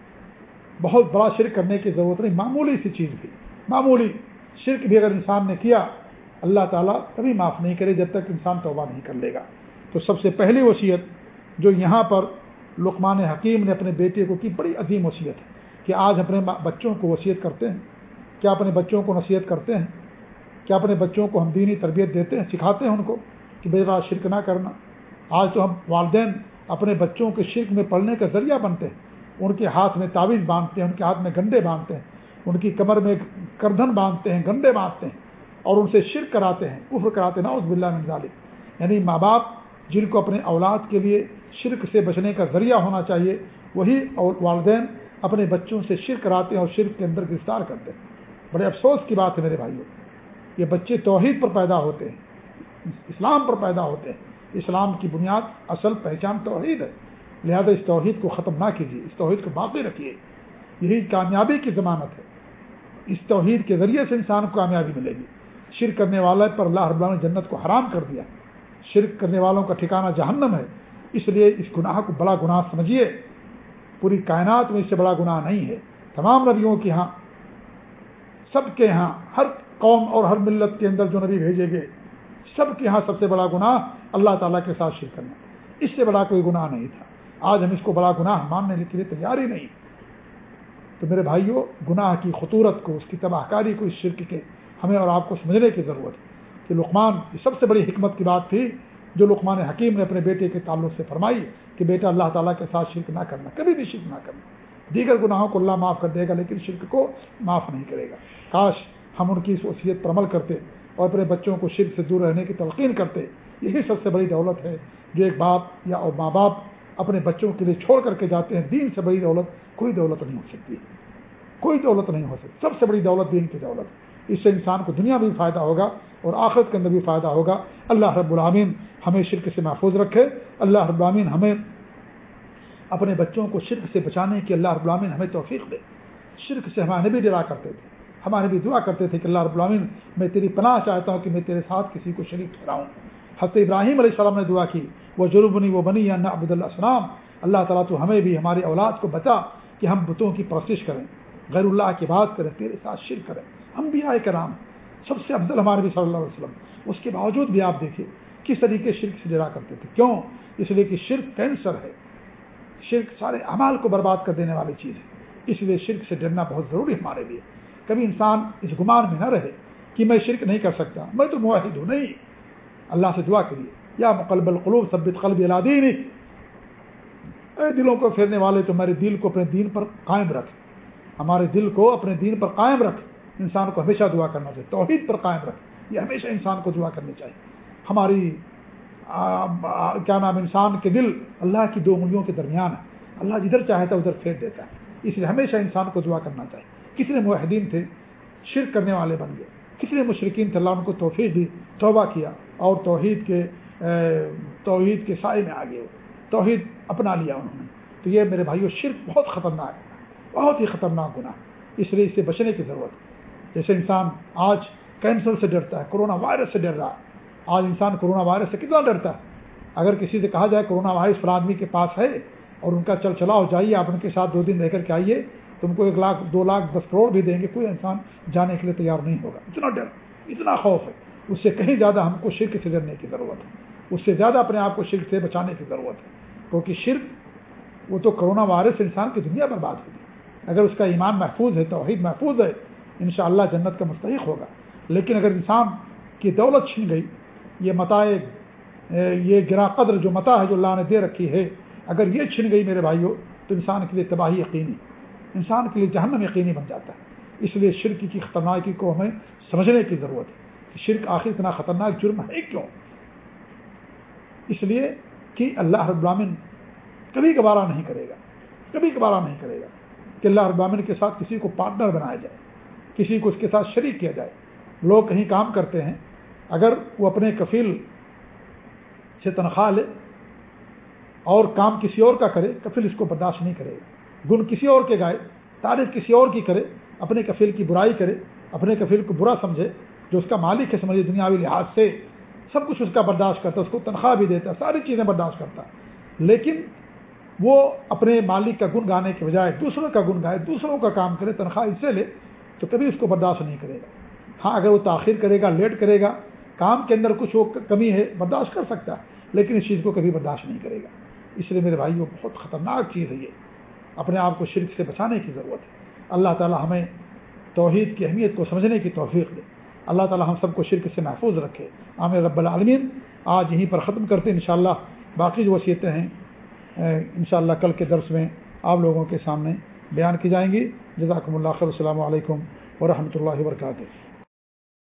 بہت بڑا شرک کرنے کی ضرورت نہیں، معمولی سی چیز بھی معمولی شرک بھی اگر انسان نے کیا، اللہ تعالیٰ کبھی معاف نہیں کرے جب تک انسان توبہ نہیں کر لے گا۔ تو سب سے پہلی وصیت جو یہاں پر لقمان حکیم نے اپنے بیٹے کو کی، بڑی عظیم وصیت ہے کہ آج اپنے بچوں کو وصیت کرتے ہیں۔ کیا اپنے بچوں کو نصیحت کرتے ہیں؟ کیا اپنے بچوں کو ہم دینی تربیت دیتے ہیں؟ سکھاتے ہیں ان کو کہ بے شرک نہ کرنا۔ آج تو ہم والدین اپنے بچوں کے شرک میں پڑھنے کا ذریعہ بنتے ہیں۔ ان کے ہاتھ میں تعویذ باندھتے ہیں، ان کے ہاتھ میں گنڈے باندھتے ہیں، ان کی کمر میں کردھن باندھتے ہیں، گنڈے باندھتے ہیں اور ان سے شرک کراتے ہیں، کفر کراتے ہیں نا بلّہ ظالم یعنی ماں باپ جن کو اپنے اولاد کے لیے شرک سے بچنے کا ذریعہ ہونا چاہیے، وہی والدین اپنے بچوں سے شرک کراتے ہیں اور شرک کے اندر گرفتار کرتے ہیں۔ بڑے افسوس کی بات ہے میرے بھائیوں یہ بچے توحید پر پیدا ہوتے ہیں، اسلام پر پیدا ہوتے ہیں۔ اسلام کی بنیاد اصل پہچان توحید ہے۔ لہذا اس توحید کو ختم نہ کیجیے اس توحید کو باقی رکھیے۔ یہی کامیابی کی ضمانت ہے۔ اس توحید کے ذریعے سے انسان کو کامیابی ملے گی۔ شرک کرنے والے پر اللہ رب نے جنت کو حرام کر دیا۔ شرک کرنے والوں کا ٹھکانہ جہنم ہے۔ اس لیے اس گناہ کو بڑا گناہ سمجھیے۔ پوری کائنات میں اس سے بڑا گناہ نہیں ہے۔ تمام نبیوں کے ہاں سب کے ہاں ہر قوم اور ہر ملت کے اندر جو نبی بھیجے گئے سب کے ہاں سب سے بڑا گناہ اللہ تعالیٰ کے ساتھ شرک کرنا۔ اس سے بڑا کوئی گناہ نہیں تھا۔ آج ہم اس کو بڑا گناہ ماننے کے لیے تیار ہی نہیں۔ تو میرے بھائیوں گناہ کی خطورت کو، اس کی تباہ کاری کو، اس شرک کے، ہمیں اور آپ کو سمجھنے کی ضرورت ہے۔ کہ لقمان کی سب سے بڑی حکمت کی بات تھی، جو لقمان حکیم نے اپنے بیٹے کے تعلق سے فرمائی کہ بیٹا اللہ تعالیٰ کے ساتھ شرک نہ کرنا، کبھی بھی شرک نہ کرنا۔ دیگر گناہوں کو اللہ معاف کر دے گا، لیکن شرک کو معاف نہیں کرے گا۔ کاش ہم ان کی اس وصیت پر عمل کرتے۔ اور اپنے بچوں کو شرک سے دور رہنے کی تلقین کرتے۔ یہی سب سے بڑی دولت ہے جو ایک باپ یا ماں باپ اپنے بچوں کے لیے چھوڑ کر کے جاتے ہیں۔ دین سے بڑی دولت کوئی دولت نہیں ہو سکتی۔ کوئی دولت نہیں ہو سکتی۔ سب سے بڑی دولت دین کی دولت۔ اس سے انسان کو دنیا میں بھی فائدہ ہوگا اور آخرت کے اندر بھی فائدہ ہوگا۔ اللہ رب العامین ہمیں شرک سے محفوظ رکھے۔ اللہ رب العامین ہمیں اپنے بچوں کو شرک سے بچانے کی اللہ رب العامین ہمیں توفیق دے۔ شرک سے ہمارے بھی ڈرا کرتے تھے۔ ہمارے بھی دعا کرتے تھے کہ اللہ رب العامین میں تیری پناہ چاہتا ہوں کہ میں تیرے ساتھ کسی کو شریک ٹھہراؤں۔ حضرت ابراہیم علیہ السلام نے دعا کی، وہ جربنی وہ بنی یا عبد السلام اللہ تعالیٰ تو ہمیں بھی، ہماری اولاد کو بتا کہ ہم بتوں کی پرسش کریں۔ غیر اللہ کی بات کریں، تیرے ساتھ شرک کریں۔ ہم بھی آئے کرام۔ سب سے افضل ہمارے بھی صلی اللہ علیہ وسلم۔ اس کے باوجود بھی آپ دیکھیں کس طریقے شرک سے جڑا کرتے تھے؟ کیوں؟ اس لیے کہ شرک کینسر ہے۔ شرک سارے اعمال کو برباد کر دینے والی چیز ہے۔ اس لیے شرک سے ڈرنا بہت ضروری ہمارے لیے۔ کبھی انسان اس گمان میں نہ رہے کہ میں شرک نہیں کر سکتا، میں تو معاہد ہوں، نہیں۔ اللہ سے دعا کریے۔ یا مقلب القلوب، ثبت قلب الادین اے دلوں کو پھیرنے والے، تو میرے دل کو اپنے دین پر قائم رکھ۔ ہمارے دل کو اپنے دین پر قائم رکھ۔ انسان کو ہمیشہ دعا کرنا چاہیے، توحید پر قائم رکھ۔ یہ ہمیشہ انسان کو دعا کرنی چاہیے۔ ہماری کیا نام، انسان کے دل اللہ کی دو انگلیوں کے درمیان ہے۔ اللہ جدھر چاہتا ہے ادھر پھیر دیتا ہے۔ اس لیے ہمیشہ انسان کو دعا کرنا چاہیے۔ کتنے معاہدین تھے، شرک کرنے والے بن گئے۔ کتنے مشرقین تھے، اللہ ان کو توفیق دی، توبہ کیا اور توحید کے توحید کے سائے میں آگے ہو توحید اپنا لیا انہوں نے۔ تو یہ میرے بھائیوں شرک بہت خطرناک ہے، بہت ہی خطرناک گناہ اس لیے اس سے بچنے کی ضرورت ہے۔ جیسے انسان آج کینسر سے ڈرتا ہے، کرونا وائرس سے ڈر رہا ہے۔ آج انسان کرونا وائرس سے کتنا ڈرتا ہے۔ اگر کسی سے کہا جائے کرونا وائرس فر آدمی کے پاس ہے اور ان کا چل چلاؤ، جائیے آپ ان کے ساتھ دو دن رہ کر کے آئیے۔ تم کو ایک لاکھ، دو لاکھ، دس کروڑ بھی دیں گے، کوئی انسان جانے کے لیے تیار نہیں ہوگا۔ اتنا ڈر، اتنا خوف ہے۔ اس سے کہیں زیادہ ہم کو شرک سے ڈرنے کی ضرورت ہے۔ اس سے زیادہ اپنے آپ کو شرک سے بچانے کی ضرورت ہے۔ کیونکہ شرک وہ تو کرونا وائرس انسان کی دنیا برباد ہوگی اگر اس کا ایمان محفوظ ہے، توحید محفوظ ہے ان اللہ جنت کا مستحق ہوگا۔ لیکن اگر انسان کی دولت چھن گئی، یہ متائے یہ گرا قدر جو متا ہے، جو اللہ نے دے رکھی ہے، اگر یہ چھن گئی میرے بھائیوں تو انسان کے لیے تباہی یقینی۔ انسان کے لیے جہنم یقینی بن جاتا ہے۔ اس لیے شرک کی خطرناکی کو ہمیں سمجھنے کی ضرورت ہے۔ کہ شرک آخر اتنا خطرناک جرم ہے کیوں؟ اس لیے کہ اللہ رب العالمین کبھی گبارہ نہیں کرے گا۔ کبھی گبارہ نہیں کرے گا کہ اللہ رب العالمین کے ساتھ کسی کو پارٹنر بنایا جائے، کسی کو اس کے ساتھ شریک کیا جائے۔ لوگ کہیں کام کرتے ہیں، اگر وہ اپنے کفیل سے تنخواہ لے اور کام کسی اور کا کرے، کفیل اس کو برداشت نہیں کرے گا۔ گن کسی اور کے گائے، تعریف کسی اور کی کرے، اپنے کفیل کی برائی کرے، اپنے کفیل کو برا سمجھے، جو اس کا مالک ہے سمجھے دنیاوی لحاظ سے، سب کچھ اس کا برداشت کرتا ہے اس کو تنخواہ بھی دیتا ہے ساری چیزیں برداشت کرتا۔ ہے لیکن وہ اپنے مالک کا گن گانے کے بجائے دوسروں کا گن گائے، دوسروں کا کام کرے، تنخواہ اس سے لے، تو کبھی اس کو برداشت نہیں کرے گا۔ ہاں اگر وہ تاخیر کرے گا، لیٹ کرے گا، کام کے اندر کچھ وہ کمی ہے، برداشت کر سکتا ہے، لیکن اس چیز کو کبھی برداشت نہیں کرے گا۔ اس لیے میرے بھائی وہ بہت خطرناک چیز ہے یہ۔ اپنے آپ کو شرک سے بچانے کی ضرورت ہے۔ اللہ تعالیٰ ہمیں توحید کی اہمیت کو سمجھنے کی توفیق دے۔ اللہ تعالیٰ ہم سب کو شرک سے محفوظ رکھے۔ عامر رب العالمین۔ آج یہیں پر ختم کرتے ہیں، انشاءاللہ۔ باقی جو وصیتیں ہیں انشاءاللہ کل کے درس میں آپ لوگوں کے سامنے بیان کی جائیں گی۔ جزاکم اللہ خیر۔ السلام علیکم ورحمۃ اللہ وبرکاتہ۔